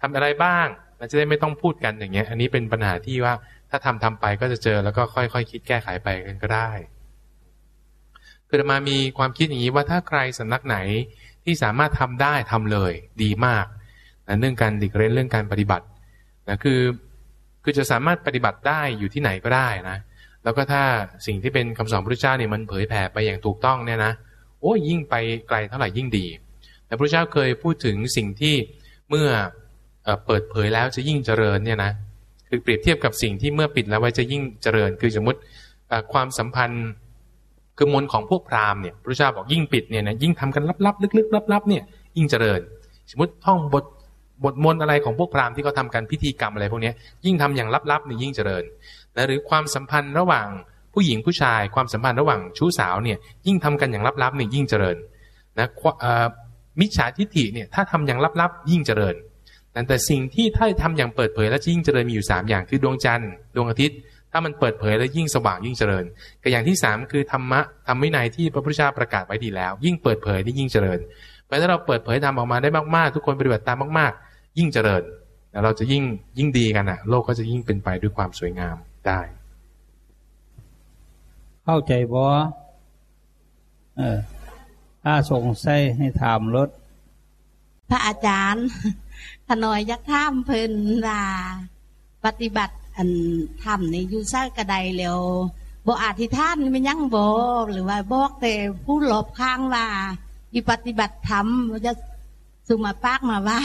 ทำอะไรบ้างเราจะได้ไม่ต้องพูดกันอย่างเงี้ย อันนี้เป็นปัญหาที่ว่าถ้าทำทำไปก็จะเจอแล้วก็ค่อยๆคคิดแก้ไขไปกันก็ได้คือมามีความคิดอย่างนี้ว่าถ้าใครสำนักไหน ที่สามารถทำได้ทำเลยดีมากนะเรื่องการดิกเรนเรื่องการปฏิบัตินะคือคือจะสามารถปฏิบัติได้อยู่ที่ไหนก็ได้นะ แล้วก็ถ้าสิ่งที่เป็นคำสอนพระเจ้าเนี่ยมันเผยแผ่ไปอย่างถูกต้องเนี่ยนะโอ้ยิ่งไปไกลเท่าไหร่ยิ่งดี แต่พระเจ้าเคยพูดถึงสิ่งที่เมื่อเปิดเผยแล้วจะยิ่งเจริญเนี่ยนะคือเปรียบเทียบกับสิ่งที่เมื่อปิดแล้วไว้จะยิ่งเจริญ คือสมมติความสัมพันธ์ คือมนของพวกพราหมณ์เนี่ยพระเจ้าบอกยิ่งปิดเนี่ยนะยิ่งทำกันลับๆลึกๆลับๆเนี่ยยิ่งเจริญ สมมติท่องบทบทมนอะไรของพวกพราหมณ์ที่เขาทากันพิธีกรรมอะไรพวกนี้ยิ่งทำอย่างลับๆเนี่ยยิ่งเจริญนะหรือความสัมพันธ์ระหว่างผู้หญิงผู้ชาย ความสัมพันธ์ระหว่างชู้สาวเนี่ยยิ่งทำกันอย่างลับๆเนี่ยยิ่งเจริญนะมิจฉาทิฏฐิเนี่ยถ้าทำอย่างลับๆยิ่งเจริญแต่สิ่งที่ถ้าทำอย่างเปิดเผยแล้วยิ่งเจริญมีอยู่ 3 อย่างคือดวงจันทร์ดวงอาทิตย์ ถ้ามันเปิดเผยแล้วยิ่งสว่างยิ่งเจริญก็อย่างที่3คือธรรมะธรรมวินัยที่พระพุทธเจ้าประกาศไว้ดีแล้ว ยิ่งเปิดเผยได้ยิ่งเจริญเพราะถ้าเราเปิดเผยทำออกมาได้มากๆ ทุกคนปฏิบัติตามมากๆ ยิ่งเจริญแล้วเราจะยิ่งยิ่งดีกันอะ โลกก็จะยิ่งเป็นไปด้วยความสวยงามได้ เข้าใจบ่เออถ้าสงสัยให้ถามรถพระอาจารย์ขนอยยักษ์ท่ามเพิ่นว่าปฏิบัติ อันทำในยูซ่ากระไดแล้วบอกอธิท่านมันยังบอหรือว่าบอกแต่ผู้หลบข้างว่าอีปฏิบัติธรรมจะสุมาปากมาว่า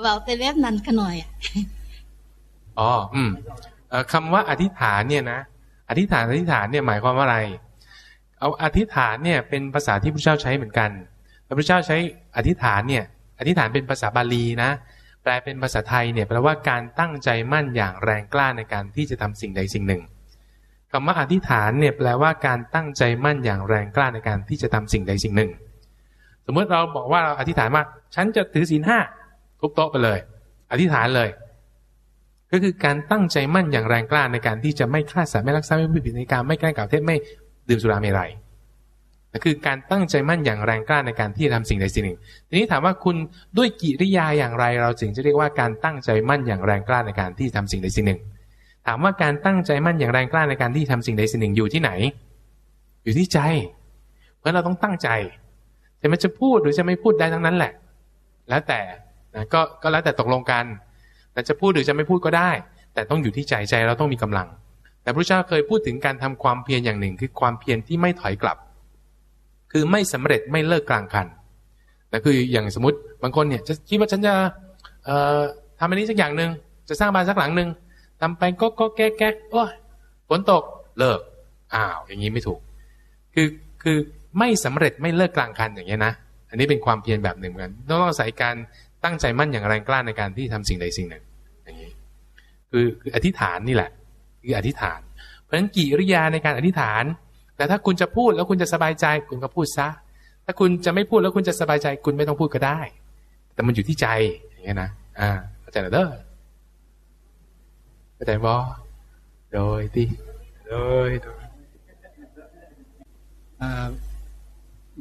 เบาแต่เล็บนั้นขน่อยอ๋ออืมคำว่าอธิษฐานเนี่ยนะอธิษฐานอธิษฐานเนี่ยหมายความว่าอะไร เอาอธิษฐานเนี่ยเป็นภาษาที่พระเจ้าใช้เหมือนกันพระพุทธเจ้าใช้อธิษฐานเนี่ย อธิษฐานเป็นภาษาบาลีนะ แปลเป็นภาษาไทยเนี่ยแปลว่าการตั้งใจมั่นอย่างแรงกล้าในการที่จะทำสิ่งใดสิ่งหนึ่งคำว่าอธิษฐานเนี่ยแปลว่าการตั้งใจมั่นอย่างแรงกล้าในการที่จะทำสิ่งใดสิ่งหนึ่ง สมมติเราบอกว่าเราอธิษฐานว่า ฉันจะถือศีลห้าทุกโต๊ะไปเลย อธิษฐานเลย ก็คือการตั้งใจมั่นอย่างแรงกล้าในการที่จะไม่ฆ่าสัตว์ไม่รักทรัพย์ไม่ผิดในการไม่แกล้งกล่าวเท็จไม่ดื่มสุราเมรัย คือการตั้งใจมั่นอย่างแรงกล้าในการที่จะทำสิ่งใดสิ่งหนึ่ง ทีนี้ถามว่าคุณด้วยกิริยาอย่างไรเราจึงจะเรียกว่าการตั้งใจมั่นอย่างแรงกล้าในการที่ทำสิ่งใดสิ่งหนึ่ง ถามว่าการตั้งใจมั่นอย่างแรงกล้าในการที่ทำสิ่งใดสิ่งหนึ่งอยู่ที่ไหน อยู่ที่ใจ เพราะเราต้องตั้งใจจะไม่จะพูดหรือจะไม่พูดได้ทั้งนั้นแหละ แล้วแต่นะก็ก็แล้วแต่ตกลงกันแต่จะพูดหรือจะไม่พูดก็ได้ แต่ต้องอยู่ที่ใจใจเราต้องมีกำลัง แต่พระเจ้าเคยพูดถึงการทำความเพียรอย่างหนึ่ง คือความเพียรที่ไม่ถอยกลับ คือไม่สำเร็จไม่เลิกกลางคันนะคืออย่างสมมติบางคนเนี่ยจะคิดว่าฉันจะเอ่อทำอันนี้สักอย่างหนึ่งจะสร้างบ้านสักหลังหนึ่งทำไปก็ก็แก๊กแก๊กโอ้ยฝนตกเลิกอ้าวอย่างนี้ไม่ถูก คือคือไม่สำเร็จไม่เลิกกลางคันอย่างเงี้ยนะอันนี้เป็นความเพียรแบบหนึ่งเหมือนกันต้องอาศัยการตั้งใจมั่นอย่างแรงกล้าในการที่ทำสิ่งใดสิ่งหนึ่ง อย่างนี้ คือคืออธิษฐานนี่แหละ คืออธิษฐาน เพราะฉะนั้นกิริยาในการอธิษฐาน แต่ถ้าคุณจะพูดแล้วคุณจะสบายใจ คุณก็พูดซะ ถ้าคุณจะไม่พูดแล้วคุณจะสบายใจ คุณไม่ต้องพูดก็ได้ แต่มันอยู่ที่ใจอย่างเงี้ยนะอ่าเข้าใจหรือเด้อข้าใจบ่โดยที่โดยโดย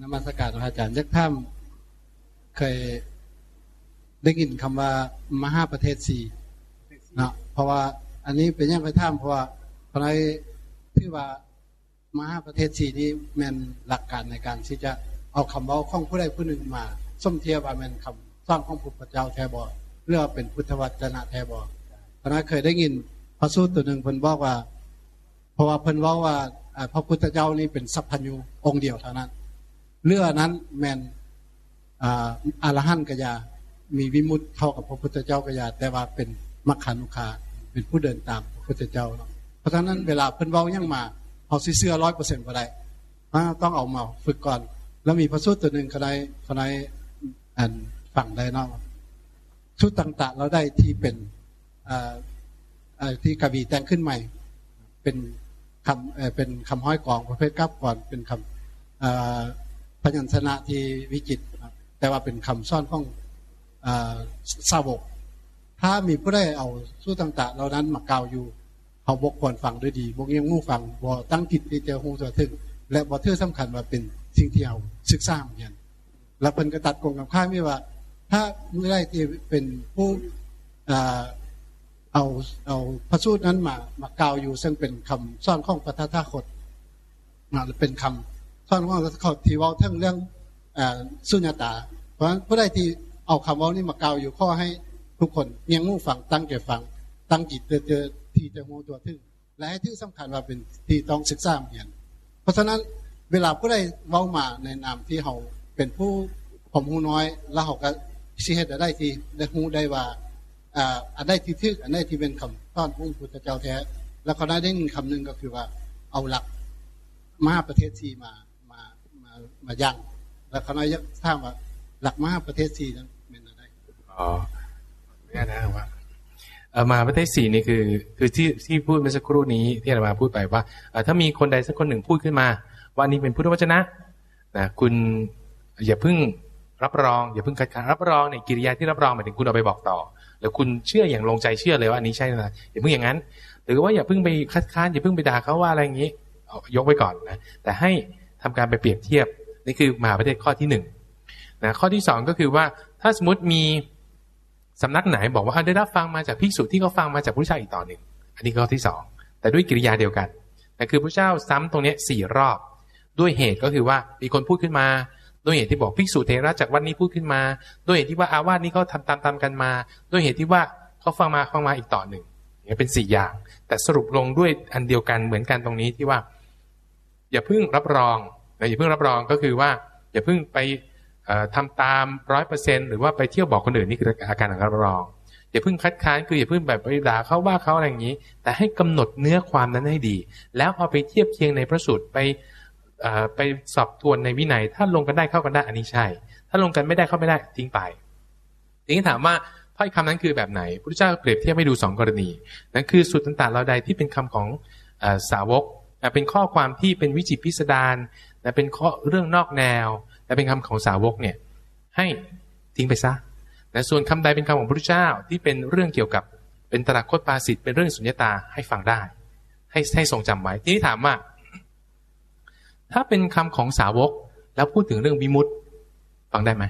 นมัสการพระอาจารย์ยักท่ามเคยได้ยินคำว่ามหาประเทศสี่นะเพราะว่าอันนี้เป็นยังไปท่ามเพราะว่าเพราะในที่ว่า มหาประเทศสี่นี้แมนหลักการในการที่จะเอาคำว่าข้องผู้ใดผู้หนึ่งมาส้มเทียบว่าแมนคำสร้างของพุทธเจ้าแทบอเรื่อเป็นพุทธวจนะแทบอพระนั้นเคยได้ยินพระสูตรตัวหนึ่งเพิ่นบอกว่า เพราะว่าเพิ่นว่าว่าพระพุทธเจ้านี่เป็นสัพพัญญูองค์เดียวเท่านั้นเรื่องนั้นแมนอารหันกยา มีวิมุตเท่ากับพระพุทธเจ้ากยา แต่ว่าเป็นมัคคานุคาเป็นผู้เดินตามพระพุทธเจ้า เพราะฉะนั้นเวลาเพิ่นเว้ายังมา เอาเสื้อร้อยเปอร์เซ็นต์ก็ได้ต้องเอามาฝึกก่อน แล้วมีพระสูตรตัวหนึ่งคณะคณะอันฝั่งได้นอกชุดต่างๆ เราได้ที่เป็นที่กบีแต่งขึ้นใหม่ เป็นคำเป็นคำห้อยกองประเภทกับก่อนเป็นคำพยัญชนะที่วิจิตแต่ว่าเป็นคำซ่อนของสาวกถ้ามีผู้ได้เอาสู้ต่างๆ เหล่านั้นมาเก่าอยู่ เขาบกควรฟังด้วยดีบกยังงูฟังบ่ตั้งจิตที่จะหูจะถึง และบ่เทื่อสำคัญว่าเป็นสิ่งที่เอาศึกษาเหมือนกันแล้วเป็นกระตัดกงกับข้าไม่ว่า ถ้าไม่ได้ที่เป็นผู้เอาเอาพระสูตรนั้นมามากล่าวอยู่ ซึ่งเป็นคำซ่อนข้องปัทาคตมาเป็นคำซ่อนข้องปทัทาคตที่ว่าทั้งเรื่องสุญญตา เพราะฉะนั้นผู้ใดที่เอาคำว่านี้มากล่าวอยู่ข้อให้ทุกคนเมียงงูฟังตั้งใจฟัง ตั้งจิตเจอ ที่จะงูตัวทึ่งและให้ที่สำคัญว่าเป็นที่ต้องศึกษาเหียนเพราะฉะนั้นเวลาผู้ใดเว้ามาในนามที่เขาเป็นผู้ผมหูน้อย แล้วเขาก็ชี้เหตุได้ที่ได้หูได้ว่าอันได้ที่ทึกอันได้ที่เป็นคำต้อนพุทธเจ้าแท้ แล้วเขาได้ได้ยินคำหนึ่งก็คือว่าเอาหลักมหาประเทศซีมามามามายังแล้วเขาได้ถามว่าหลักมหาประเทศซีนั้นเป็นอะไรอ๋อไม่ได้นะว่า เอามาประเภทสี่นี่คือ คือที่ที่พูดเมื่อสักครู่นี้ที่เรามาพูดไปว่าถ้ามีคนใดสักคนหนึ่งพูดขึ้นมา ว่านี้เป็นพุทธวจนะนะคุณอย่าเพิ่งรับรองอย่าเพิ่งคัดค้านรับรองเนี่ยกิริยาที่รับรองหมายถึงคุณเอาไปบอกต่อ แล้วคุณเชื่ออย่างลงใจเชื่อเลยว่าอันนี้ใช่นะอย่าเพิ่งอย่างนั้น หรือว่าอย่าเพิ่งไปคัดค้านอย่าเพิ่งไปด่าเขาว่าอะไรอย่างนี้ยกไว้ก่อนนะแต่ให้ทำการไปเปรียบเทียบนี่คือมหาประเทศข้อที่หนึ่งนะข้อที่สองก็คือว่าถ้าสมมติมี สำนักไหนบอกว่าได้รับฟังมาจากภิกษุที่เขาฟังมาจากพระเจ้าอีกต่อหนึ่ง อันนี้ข้อที่สองแต่ด้วยกิริยาเดียวกัน แต่คือพระเจ้าซ้ำตรงนี้สี่รอบ ด้วยเหตุก็คือว่ามีคนพูดขึ้นมา ด้วยเหตุที่บอกภิกษุเทระจากวัดนี้พูดขึ้นมา ด้วยเหตุที่ว่าอาวาสนี้เขาทำตามตามกันมา ด้วยเหตุที่ว่าเขาฟังมาฟังมาอีกต่อหนึ่งนี่เป็นสี่อย่าง แต่สรุปลงด้วยอันเดียวกันเหมือนกันตรงนี้ที่ว่า อย่าเพิ่งรับรองนะอย่าเพิ่งรับรองก็คือว่า อย่าเพิ่งไป ทำตามร้อยเปอร์เซ็นหรือว่าไปเที่ยวบอกคนอื่นนี่คืออาการของรับรองอย่าเพิ่งคัดค้านคืออย่าเพิ่งแบบไปด่าเขาว่าเขาอะไรอย่างนี้ แต่ให้กำหนดเนื้อความนั้นให้ดี แล้วเอาไปเทียบเคียงในพระสูตรไปไปสอบทวนในวินัย ถ้าลงกันได้เข้ากันได้อันนี้ใช่ ถ้าลงกันไม่ได้เข้าไม่ได้ทิ้งไปทีนี้ถามว่าถ้อยคำนั้นคือแบบไหนพระเจ้าเปรียบเทียบให้ดูสองกรณีนั่นคือสุดต่างๆเราใดที่เป็นคำของสาวกเป็นข้อความที่เป็นวิจิตพิสดารเป็นข้อเรื่องนอกแนว และเป็นคำของสาวกเนี่ยให้ทิ้งไปซะนะส่วนคำใดเป็นคำของพระเจ้าที่เป็นเรื่องเกี่ยวกับเป็นตรักคตปาสิทธิ์เป็นเรื่องสุญญตาให้ฟังได้ ให้ให้ทรงจำไว้ทีนี้ถามว่า ถ้าเป็นคำของสาวกแล้วพูดถึงเรื่องวิมุตต์ฟังได้ไหม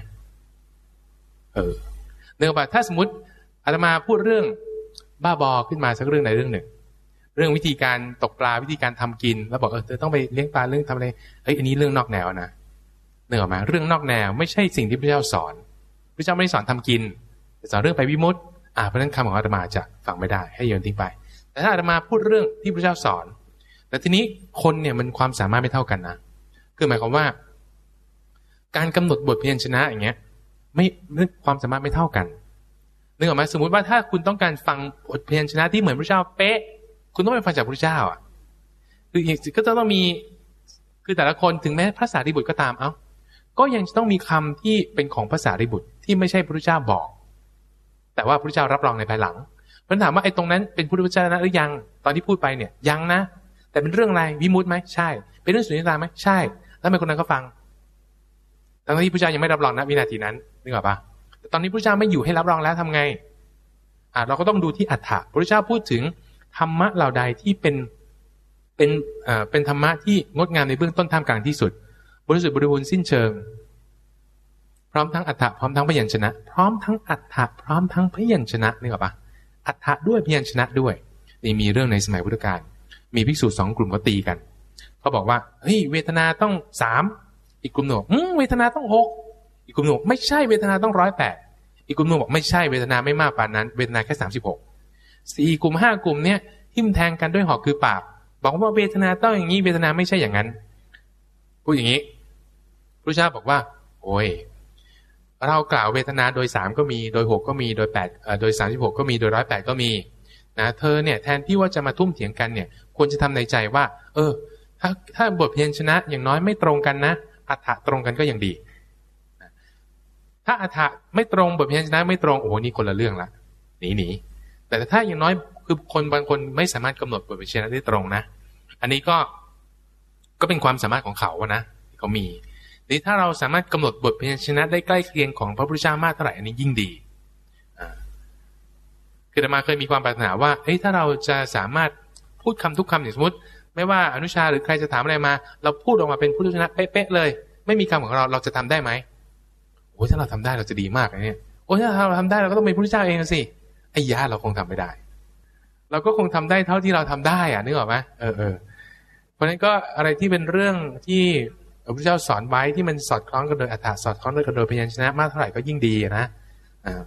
เออเนื่องจากถ้าสมมติอาตมาพูดเรื่องบ้าบอขึ้นมาสักเรื่องใดเรื่องหนึ่ง เรื่องวิธีการตกปลาวิธีการทำกิน แล้วบอกเออเธอต้องไปเลี้ยงปลาเรื่องทำอะไรเฮ้ยอันนี้เรื่องนอกแนวนะ เนื่องมาเรื่องนอกแนวไม่ใช่สิ่งที่พระเจ้าสอน พระเจ้าไม่ได้สอนทำกินแต่สอนเรื่องไปวิมุตต์อ่าเพราะนั้นคำของอาตมาจะฟังไม่ได้ให้โยนทิ้งไป แต่ถ้าอาตมาพูดเรื่องที่พระเจ้าสอน แต่ทีนี้คนเนี่ยมันความสามารถไม่เท่ากันนะคือหมายความว่า การกำหนดบทเพียรชนะอย่างเงี้ย ไม่ความสามารถไม่เท่ากันนึกออกไหมสมมุติว่าถ้าคุณต้องการฟังบทเพียรชนะที่เหมือนพระเจ้าเป๊ะ คุณต้องไปฟังจากพระเจ้าอะคือก็จะต้องมีคือแต่ละคนถึงแม้ภาษาดิบุตรก็ตามเอ้า ก็ยังจะต้องมีคำที่เป็นของภาษาดิบุตรที่ไม่ใช่พระเจ้าบอก แต่ว่าพระเจ้ารับรองในภายหลังเพราะถามว่าไอ้ตรงนั้นเป็นพุทธเจ้านะหรือยัง ตอนที่พูดไปเนี่ยยังนะ แต่เป็นเรื่องอะไรวิมุตไหมใช่ เป็นเรื่องสุญญตาไหมใช่ แล้วทำไมคนนั้นก็ฟังทั้งที่พระเจ้ายังไม่รับรองนะวินาทีนั้นนึกออกปะแต่ตอนนี้พระเจ้าไม่อยู่ให้รับรองแล้วทำไงอ่าเราก็ต้องดูที่อัฏฐะพระเจ้าพูดถึงธรรมะเหล่าใดที่เป็นเป็นเอ่าเป็นธรรมะที่งดงามในเบื้องต้นท่ามกลางที่สุด ริสุทธิ์บริบูรณ์สิ้นเชิง พร้อมทั้งอัฏฐะพร้อมทั้งพยัญชนะ พร้อมทั้งอัฏฐะพร้อมทั้งพยัญชนะนึกออปะอัฏฐะด้วยพยัญชนะด้วยนี่มีเรื่องในสมัยพุทธกาลมีภิกษุสองกลุ่มก็ตีกันเขาบอกว่าเฮ้ยเวทนาต้องสามอีกกลุ่มหนึ่งอืมเวทนาต้องหกอีกกลุ่มหนึ่งไม่ใช่เวทนาต้องร้อยแปดอีกกลุ่มหนึ่งบอกไม่ใช่เวทนาไม่มากปานนั้น เวทนาแค่สามสิบหกสี่กลุ่มห้ากลุ่มเนี้ยทิ่มแทงกันด้วยหอกคือปากบอกว่าเวทนาต้องอย่างนี้เวทนาไม่ใช่อย่างนั้น พูดอย่างนี้ พระเจ้าบอกว่า โอ้ยเรากล่าวเวทนาโดยสามก็มีโดยหกก็มีโดยแปดโดยสามสิบหกก็มีโดยร้อยแปดก็มีนะเธอเนี่ยแทนที่ว่าจะมาทุ่มเถียงกันเนี่ยควรจะทำในใจว่า เออ ถ้าถ้าบทเพียนชนะอย่างน้อยไม่ตรงกันนะอัฐะตรงกันก็ยังดี ถ้าอัฐะไม่ตรงบทเพียนชนะ ไม่ตรงโอ้โหนี่คนละเรื่องละหนีหนีแต่ถ้าอย่างน้อยคือคนบางคนไม่สามารถกำหนดบทเพียนชนะได้ตรงนะ อันนี้ก็ก็เป็นความสามารถของเขานะเขามี นี่ถ้าเราสามารถกำหนดบทพียนชนะได้ใกล้เคียงของพระพุทธเจ้ามากเท่าไหร่อันนี้ยิ่งดีคือมาเคยมีความปรารถนาว่าเฮ้ยถ้าเราจะสามารถพูดคำทุกคำอย่างสมมติ ไม่ว่าอนุชาหรือใครจะถามอะไรมา เราพูดออกมาเป็นพุทธชนะเป๊ะๆเลย ไม่มีคำของเราเราจะทำได้ไหมโอ้ยถ้าเราทำได้เราจะดีมากเลยเนี่ยโอ้ยถ้าเราทำได้เราก็ต้องเป็นพุทธเจ้าเองสิไอ้ยาเราคงทำไม่ได้ เราก็คงทำได้เท่าที่เราทำได้อะนึกออกไหมเออเออเพราะฉะนั้นก็อะไรที่เป็นเรื่องที่ พระพุทธเจ้าสอนไว้ที่มันสอดคล้องกันโดยอัฏฐะสอดคล้องกันโดยพยัญชนะมากเท่าไหร่ก็ยิ่งดีนะอ่า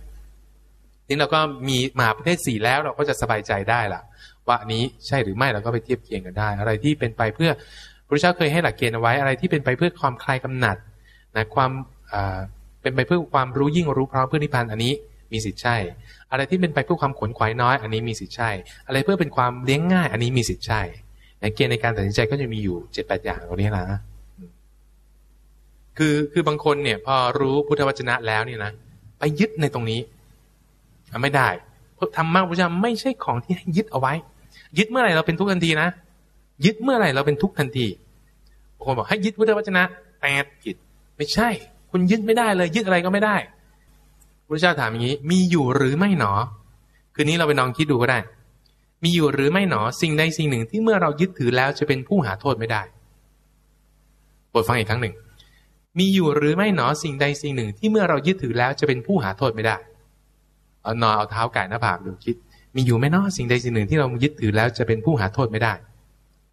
นี่เราก็มีมาประเภทสี่แล้วเราก็จะสบายใจได้ล่ะ ว่านี้ใช่หรือไม่เราก็ไปเทียบเคียงกันได้ อะไรที่เป็นไปเพื่อพระเจ้าเคยให้หลักเกณฑ์เอาไว้อะไรที่เป็นไปเพื่อความคลายกำหนัดนะความเป็นไปเพื่อความรู้ยิ่งรู้พร้อมเพื่อนิพพานอันนี้มีสิทธิ์ใช่ อะไรที่เป็นไปเพื่อความขนขวายน้อย อันนี้มีสิทธิ์ใช่ อะไรเพื่อเป็นความเลี้ยงง่าย อันนี้มีสิทธิ์ใช่เกณฑ์ในการตัดสินใจก็จะมีอยู่เจ็ดแปดอย่างตรงนี้นะ คือคือบางคนเนี่ย พอรู้พุทธวจนะแล้วเนี่ยนะไปยึดในตรงนี้ไม่ได้เพราะธรรมะพระเจ้าไม่ใช่ของที่ให้ยึดเอาไว้ ยึดเมื่อไหร่เราเป็นทุกทันทีนะยึดเมื่อไหร่เราเป็นทุกทันทีบางคนบอกให้ยึดพุทธวจนะแปดจิตไม่ใช่ คุณยึดไม่ได้เลย ยึดอะไรก็ไม่ได้พระเจ้าถามอย่างนี้ มีอยู่หรือไม่หนอ คืนนี้เราไปลองคิดดูก็ได้ มีอยู่หรือไม่หนอ สิ่งใดสิ่งหนึ่งที่เมื่อเรายึดถือแล้วจะเป็นผู้หาโทษไม่ได้โปรดฟังอีกครั้งหนึ่ง มีอยู่หรือไม่หนอสิ่งใดสิ่งหนึ่งที่เมื่อเรายึดถือแล้วจะเป็นผู้หาโทษไม่ได้เอานอเอาเท้าไก่หน้าผากดูคิด มีอยู่ไม่นอสิ่งใดสิ่งหนึ่งที่เรายึดถือแล้วจะเป็นผู้หาโทษไม่ได้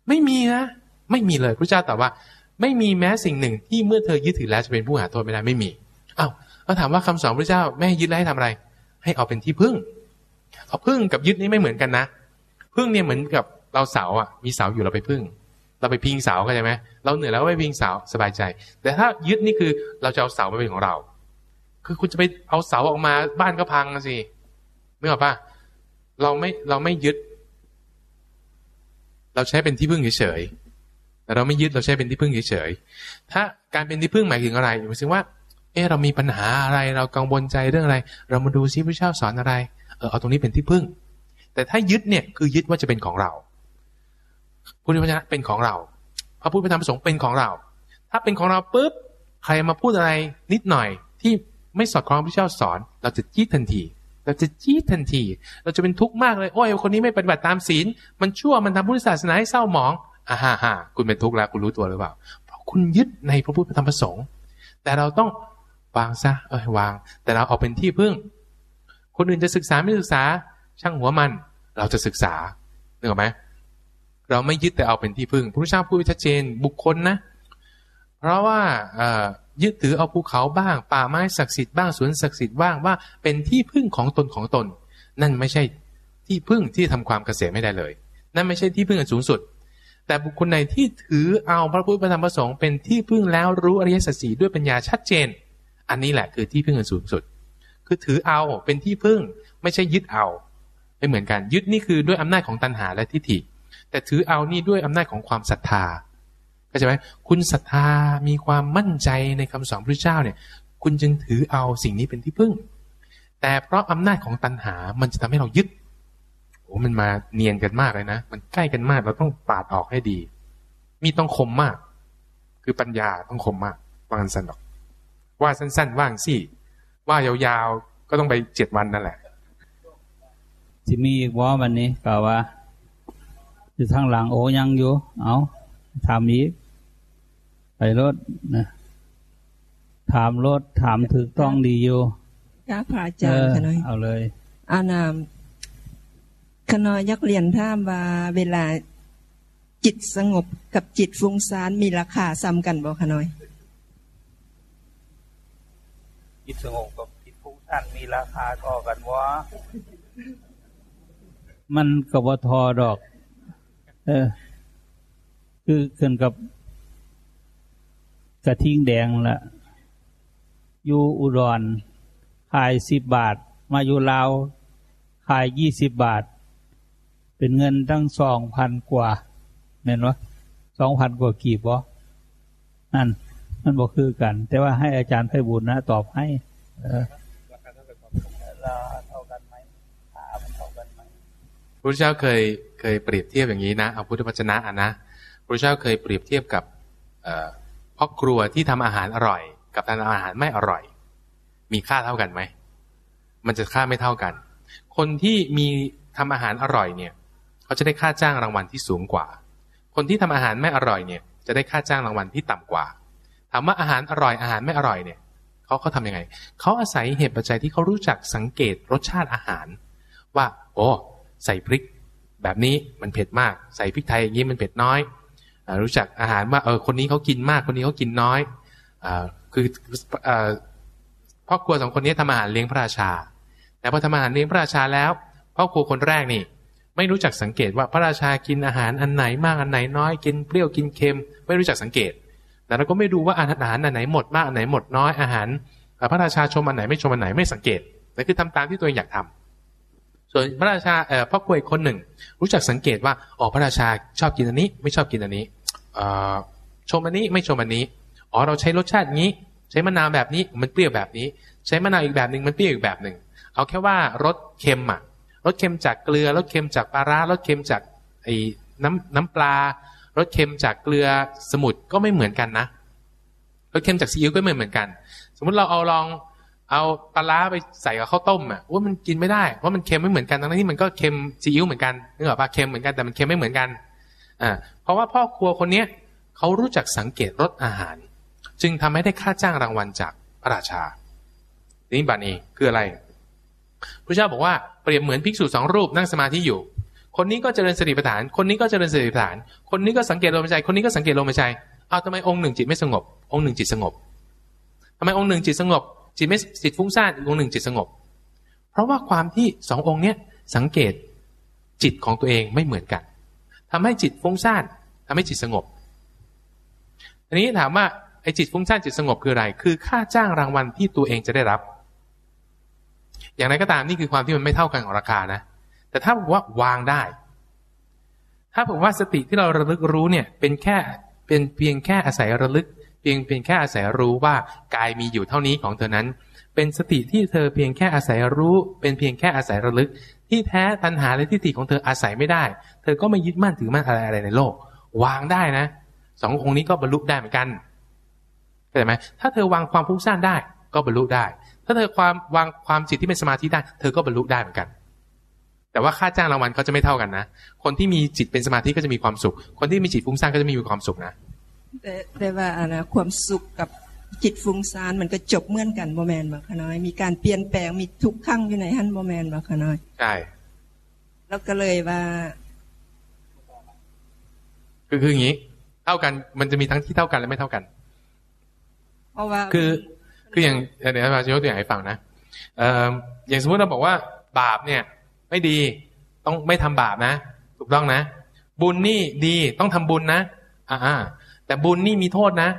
ไม่มีนะไม่มีเลยพระเจ้าตอบว่า ไม่มีแม้สิ่งหนึ่งที่เมื่อเธอยึดถือแล้วจะเป็นผู้หาโทษไม่ได้ไม่มีอ้าวเราถามว่าคำสอนพระเจ้าไม่ยึดแล้วให้ทำอะไร ให้เอาเป็นที่พึ่งเอาพึ่งกับยึดนี่ไม่เหมือนกันนะพึ่งเนี่ยเหมือนกับเราเสาอะมีเสาอยู่เราไปพึ่ง เราไปพิงเสาเข้าใจไหม เราเหนื่อยแล้วไปพิงเสาสบายใจ แต่ถ้ายึดนี่คือเราจะเอาเสามาเป็นของเรา คือคุณจะไปเอาเสาออกมาบ้านก็พังสิไม่หรอปะเราไม่เราไม่ยึด เราใช้เป็นที่พึ่งเฉยๆแต่เราไม่ยึดเราใช้เป็นที่พึ่งเฉยๆถ้าการเป็นที่พึ่งหมายถึงอะไรหมายถึงว่า เออเรามีปัญหาอะไร เรากังวลใจเรื่องอะไร เรามาดูซิพระเจ้าสอนอะไรเออเอาตรงนี้เป็นที่พึ่ง แต่ถ้ายึดเนี่ยคือยึดว่าจะเป็นของเราพุทธวจนะเป็นของเรา พระพุทธธรรมประสงค์เป็นของเรา ถ้าเป็นของเราปุ๊บใครมาพูดอะไรนิดหน่อยที่ไม่สอดคล้องพระเจ้าสอน เราจะจี้ทันที เราจะจี้ทันที เราจะเป็นทุกข์มากเลยโอ้ยคนนี้ไม่ปฏิบัติตามศีลมันชั่วมันทำพุทธศาสนาให้เศร้าหมองอ่าฮ่าฮ่าคุณเป็นทุกข์แล้วคุณรู้ตัวหรือเปล่าเพราะคุณยึดในพระพุทธธรรมประสงค์แต่เราต้องวางซะเออวาง แต่เราเอาเป็นที่พึ่ง คนอื่นจะศึกษาไม่ศึกษาช่างหัวมัน เราจะศึกษาเนอไหม เราไม่ยึดแต่เอาเป็นที่พึ่งพระพุทธเจ้าพูดชัดเจนบุคคลนะ เพราะว่ายึดถือเอาภูเขาบ้าง ป่าไม้ศักดิ์สิทธิ์บ้างสวนศักดิ์สิทธิ์บ้างว่าเป็นที่พึ่งของตนของตน นั่นไม่ใช่ที่พึ่งที่ทำความเกษมไม่ได้เลย นั่นไม่ใช่ที่พึ่งอันสูงสุด แต่บุคคลในที่ถือเอาพระพุทธธรรมประสงค์เป็นที่พึ่งแล้วรู้อริยสัจสีด้วยปัญญาชัดเจน อันนี้แหละคือที่พึ่งอันสูงสุด คือถือเอาเป็นที่พึ่งไม่ใช่ยึดเอาไม่เหมือนกันยึดนี่คือด้วยอำนาจของตัณหาและทิฏฐิ แต่ถือเอานี่ด้วยอำนาจของความศรัทธาเข้าใจไหมคุณศรัทธามีความมั่นใจในคำสอนพระเจ้าเนี่ย คุณจึงถือเอาสิ่งนี้เป็นที่พึ่ง แต่เพราะอำนาจของตัณหามันจะทำให้เรายึดโอ้มันมาเนียนกันมากเลยนะ มันใกล้กันมากเราต้องปาดออกให้ดี มีต้องคมมาก คือปัญญาต้องคมมากว่าสั้นๆหรอกว่าสั้น ๆ ว่างสิว่ายาวๆก็ต้องไปเจ็ดวันนั่นแหละที่มีอีกว่าวันนี้กล่าวว่า อยู่ทางหลังโอ้ยังอยู่ เอาถามอีกไปรถนะถามรถถามถูกต้องดีอยู่ก้าพระอาจารย์ขน้อยเอาเลย อานามขน้อยยักเรียนท่ามว่าเวลาจิตสงบกับจิตฟุ้งซ่านมีราคาซ้ำกันบ่ขน้อย จิตสงบกับจิตฟุ้งซ่านมีราคาก็กันวะมันกบทอดอก เออ คือเกินกับกระทิงแดงละอยู่อุดรขายสิบบาท มาอยู่ลาวขายยี่สิบบาท เป็นเงินตั้งสองพันกว่าเห็นวะสองพันกว่ากีบวะนั่น มันบอกคือกัน แต่ว่าให้อาจารย์ไพบุญนะ ตอบให้เออพระเจ้าเคย เคยเปรียบเทียบอย่างนี้นะเอาพุทธวจนะนะพระเจ้าเคยเปรียบเทียบกับพ่อครัวที่ทำอาหารอร่อย กับทำอาหารไม่อร่อย มีค่าเท่ากันไหมมันจะค่าไม่เท่ากัน คนที่มีทำอาหารอร่อยเนี่ยเขาจะได้ค่าจ้างรางวัลที่สูงกว่า คนที่ทำอาหารไม่อร่อยเนี่ย จะได้ค่าจ้างรางวัลที่ต่ำกว่าถามว่าอาหารอร่อยอาหารไม่อร่อยเนี่ยเขาเขาทำยังไงเขาอาศัยเหตุปัจจัยที่เขารู้จักสังเกตรสชาติอาหาร ว่าโอ้ใส่พริก แบบนี้มันเผ็ดมากใส่พริกไทยอย่างนี้มันเผ็ดน้อยอรู้จักอาหารว่าเออคนนี้เขากินมากคนนี้เขากินน้อยอคือพ่อครัวสองคนนี้ทำอาหารเลี้ยงพระราชา แต่พอทำอาหารเลี้ยงพระราชาแล้วพ่อครัวคนแรกนี่ ไม่รู้จักสังเกตว่าพระราชากินอาหารอันไหนมากอันไหนน้อย กินเปรี้ยวกินเค็ม ไม่รู้จักสังเกต แต่เราก็ไม่ดูว่าอาหารอันไหนหมดมากอันไหนหมดน้อยอาหารพระราชาชมอันไหนไม่ชมอันไหนไม่สังเกตนั่คือทำตามที่ตัวเองอยากทำ ส่วนพระราชาเอ่อพ่อควอีกคนหนึ่ง รู้จักสังเกตว่าอ๋อพระราชาชอบกินอันนี้ ไม่ชอบกินอันนี้ชมอันนี้ไม่ชมอันนี้อ๋อเราใช้รสชาตินี้ ใช้มะนาวแบบนี้มันเปรี้ยวแบบนี้ ใช้มะนาวอีกแบบหนึ่งมันเปรี้ยวอีกแบบหนึ่งเอาแค่ว่ารสเค็มอะรสเค็มจากเกลือรสเค็มจากปลาร้ารสเค็มจากไอ้น้ำน้ำปลารสเค็มจากเกลือสมุทรก็ไม่เหมือนกันนะรสเค็มจากซีอิ๊วก็ไม่เหมือนกัน สมมติเราเอาลอง เอาปลาไปใส่กับข้าวต้มอะว่ามันกินไม่ได้เพราะมันเค็มไม่เหมือนกันทั้งที่มันก็เค็มซีอิ๊วเหมือนกันนึกออกปะเค็มเหมือนกันแต่มันเค็มไม่เหมือนกันอ่าเพราะว่าพ่อครัวคนเนี้ยเขารู้จักสังเกตรสอาหาร จึงทำให้ได้ค่าจ้างรางวัลจากพระราชานี่บัตรเองคืออะไรพระเจ้าบอกว่าเปรียบเหมือนภิกษุสองรูปนั่งสมาธิอยู่ คนนี้ก็เจริญสติปัฏฐาน คนนี้ก็เจริญสติปัฏฐาน คนนี้ก็สังเกตลมหายใจ คนนี้ก็สังเกตลมหายใจเอาทำไมองค์หนึ่งจิตไม่สงบ องค์หนึ่งจิตสงบทำไมองค์หนึ่งจิตสงบ จิตไม่จิตฟุ้งซ่านองค์หนึ่งจิตสงบ เพราะว่าความที่สององค์เนี้ยสังเกตจิตของตัวเองไม่เหมือนกันทำให้จิตฟุ้งซ่านทำให้จิตสงบทีนี้ถามว่าไอ้จิตฟุ้งซ่านจิตสงบคืออะไร คือค่าจ้างรางวัลที่ตัวเองจะได้รับ อย่างไรก็ตามนี่คือความที่มันไม่เท่ากันของราคานะ แต่ถ้าบอกว่าวางได้ ถ้าผมว่าสติที่เราระลึกรู้เนี่ยเป็นแค่เป็นเพียงแค่อาศัยระลึก เพียงเพียงแค่อาศัยรู้ว่ากายมีอยู่เท่านี้ของเธอนั้น เป็นสติที่เธอเพียงแค่อาศัยรู้ เป็นเพียงแค่อาศัยระลึก ที่แท้ตัณหาและทิฏฐิของเธออาศัยไม่ได้ เธอก็ไม่ยึดมั่นถือมั่นอะไรอะไรในโลก วางได้นะสององค์นี้ก็บรรลุได้เหมือนกันเข้าใจไหมถ้าเธอวางความฟุ้งซ่านได้ก็บรรลุได้ ถ้าเธอความวางความจิตที่เป็นสมาธิได้ เธอก็บรรลุได้เหมือนกัน แต่ว่าค่าจ้างรางวัลก็จะไม่เท่ากันนะ คนที่มีจิตเป็นสมาธิก็จะมีความสุข คนที่มีจิตฟุ้งซ่านก็จะไม่มีความสุขนะ แต่แต่ว่าอะนะความสุขกับจิตฟุ้งซ่านมันก็จบเหมือนกันโมแมนบ่คะน้อย มีการเปลี่ยนแปลงมีทุกขั้งอยู่ในฮันโมแมนบ่คะน้อย ใช่ แล้วก็เลยว่าคือคืออย่างนี้ เท่ากันมันจะมีทั้งที่เท่ากันและไม่เท่ากัน เพราะว่าคือ คืออย่างเดี๋ยวมาจะยกตัวอย่างให้ฟังนะเอ่ออย่างสมมติเราบอกว่า บาปเนี่ย ไม่ดีต้องไม่ทำบาปนะ ถูกต้องนะ บุญนี่ดีต้องทำบุญนะอ่า แต่บุญนี่มีโทษนะ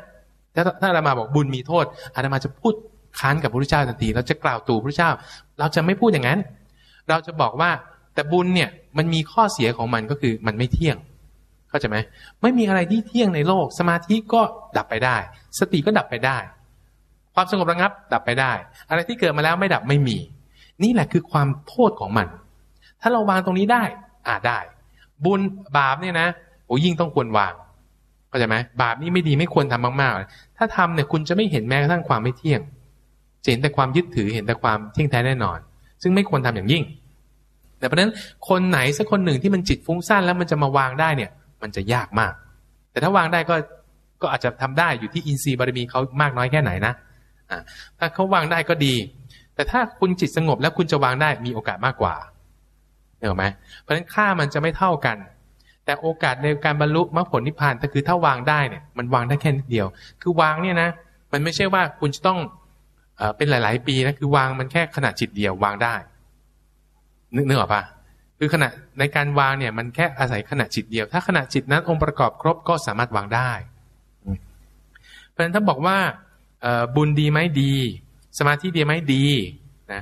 ถ้าถ้าเรามาบอกบุญมีโทษอาตมาจะพูดค้านกับพระพุทธเจ้าทันทีเราจะกล่าวตู่พระเจ้า เราจะไม่พูดอย่างนั้น เราจะบอกว่าแต่บุญเนี่ยมันมีข้อเสียของมันก็คือมันไม่เที่ยงเข้าใจไหมไม่มีอะไรที่เที่ยงในโลก สมาธิก็ดับไปได้ สติก็ดับไปได้ ความสงบระงับดับไปได้ อะไรที่เกิดมาแล้วไม่ดับไม่มี นี่แหละคือความโทษของมัน ถ้าเราวางตรงนี้ได้อ่าได้ บุญบาปเนี่ยนะโอ้ยิ่งต้องควรวาง เข้าใจไหมบาปนี่ไม่ดีไม่ควรทำมากๆ ถ้าทำเนี่ยคุณจะไม่เห็นแม้กระทั่งความไม่เที่ยงจะเห็นแต่ความยึดถือเห็นแต่ความเที่ยงแท้แน่นอน ซึ่งไม่ควรทำอย่างยิ่ง แต่เพราะนั้นคนไหนสักคนหนึ่งที่มันจิตฟุ้งซ่านแล้วมันจะมาวางได้เนี่ย มันจะยากมาก แต่ถ้าวางได้ก็ก็อาจจะทำได้อยู่ที่อินทรีย์บารมีเขามากน้อยแค่ไหนนะอ่าถ้าเขาวางได้ก็ดี แต่ถ้าคุณจิตสงบแล้วคุณจะวางได้มีโอกาสมากกว่าเห็นไหมเพราะฉะนั้นค่ามันจะไม่เท่ากัน แต่โอกาสในการบรรลุมรรคผลนิพพานแต่คือถ้าวางได้เนี่ยมันวางได้แค่นิดเดียว คือวางเนี่ยนะ มันไม่ใช่ว่าคุณจะต้องเป็นหลาย ๆ ปีนะคือวางมันแค่ขณะจิตเดียววางได้ นึกนึกออกปะคือขณะในการวางเนี่ยมันแค่อาศัยขณะจิตเดียว ถ้าขณะจิตนั้นองค์ประกอบครบก็สามารถวางได้ เพราะฉะนั้นถ้าบอกว่าบุญดีไหมดี สมาธิดีไหมดีนะ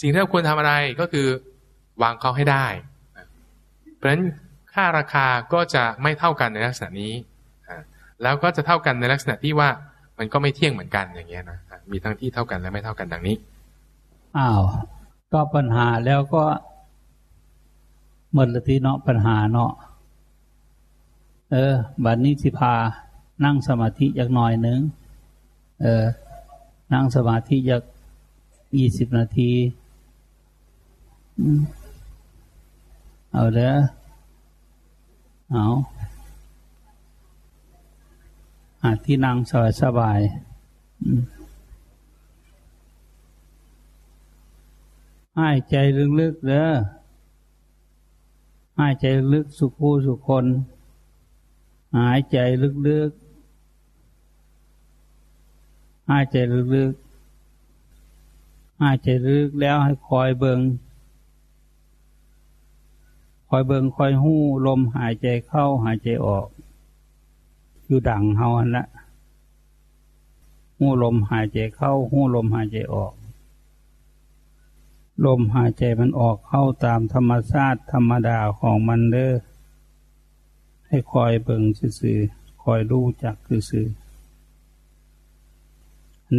สิ่งที่เราควรทำอะไรก็คือวางเขาให้ได้ เพราะฉะนั้น ค่าราคาก็จะไม่เท่ากันในลักษณะนี้ แล้วก็จะเท่ากันในลักษณะที่ว่ามันก็ไม่เที่ยงเหมือนกันอย่างเงี้ยนะ มีทั้งที่เท่ากันและไม่เท่ากันดังนี้ อ้าว ก็ปัญหาแล้วก็หมดละทีเนาะปัญหาเนาะ เออ บัดนนี้สิพานั่งสมาธิอยากหน่อยหนึ่งเออ นั่งสมาธิอยากยี่สิบนาที เอาเด้อ เอาหาที่นั่งสบายสบายหายใจลึกๆเด้อหายใจลึกสุขูสุคน หายใจลึกๆหายใจลึกๆหายใจลึกแล้วให้คอยเบิง คอยเบิงคอยหู้ลมหายใจเข้าหายใจออก อยู่ดังเฮาอันละหู้ลมหายใจเข้าหู้ลมหายใจออก ลมหายใจมันออกเข้าตามธรรมชาติธรรมดาของมันเด้อให้คอยเบิงซื่อคอยรู้จักซื่อ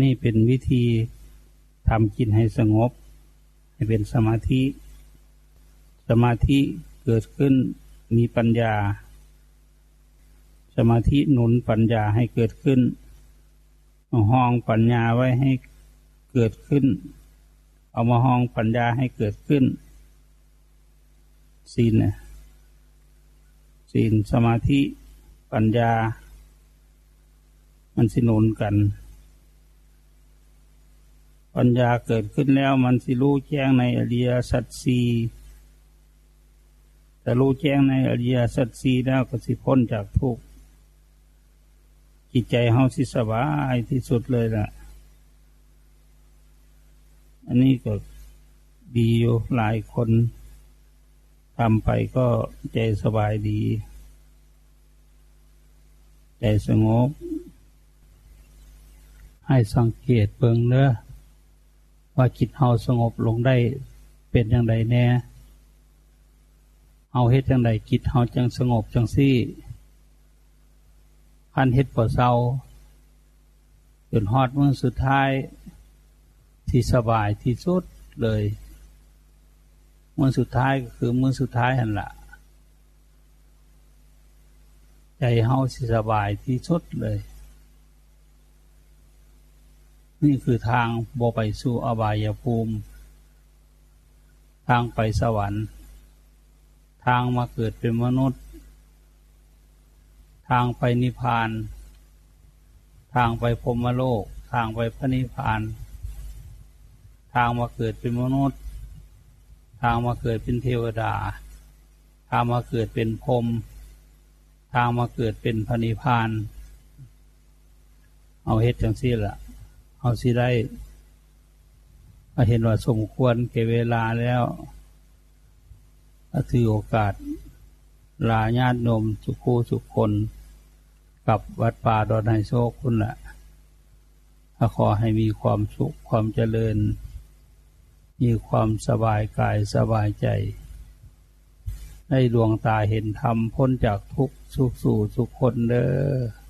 นี่เป็นวิธีทำจิตให้สงบ ให้เป็นสมาธิ สมาธิ เกิดขึ้นมีปัญญา สมาธิหนุนปัญญาให้เกิดขึ้นห้องปัญญาไว้ให้เกิดขึ้น เอามาห้องปัญญาให้เกิดขึ้นศีลเนี่ยศีลสมาธิปัญญา มันสิหนุนกัน ปัญญาเกิดขึ้นแล้วมันสิรู้แจ้งในอริยสัจสี่ แต่รู้แจ้งในอริยสัจสี่แล้วก็สิพ้นจากทุกข์จิตใจเฮาสิสบายที่สุดเลยล่ะ อันนี้ก็ดีอยู่หลายคนทำไปก็ใจสบายดี ใจสงบ ให้สังเกตเบิงเนื้อว่าจิตเฮาสงบลงได้เป็นอย่างไรแน่ เอาเฮ็ดจังใดจิตเฮาจังสงบจังซี่พันเฮ็ดปวดเศร้าจนฮอดมื่อสุดท้าย ที่สบายที่สุดเลยมื่อสุดท้ายก็คือมื่อสุดท้ายหันละใจเฮาสิสบายที่สุดเลย นี่คือทางโบไปสู่อบายภูมิ ทางไปสวรรค์ ทางมาเกิดเป็นมนุษย์ ทางไปนิพพาน ทางไปพรมโลก ทางไปพระนิพพาน ทางมาเกิดเป็นมนุษย์ ทางมาเกิดเป็นเทวดา ทางมาเกิดเป็นพรมทางมาเกิดเป็นพระนิพพาน เอาเฮ็ดจังซี่ละเอาสิได้มาเห็นว่าสมควรเก็บเวลาแล้ว ถือโอกาส ลาญาตินมสุขูสุขคน กับวัดป่าดอนไฮโซคุณละขอให้มีความสุขความเจริญ มีความสบายกายสบายใจ ให้ดวงตาเห็นธรรมพ้นจากทุกสุขสู่สุขคนเด้อ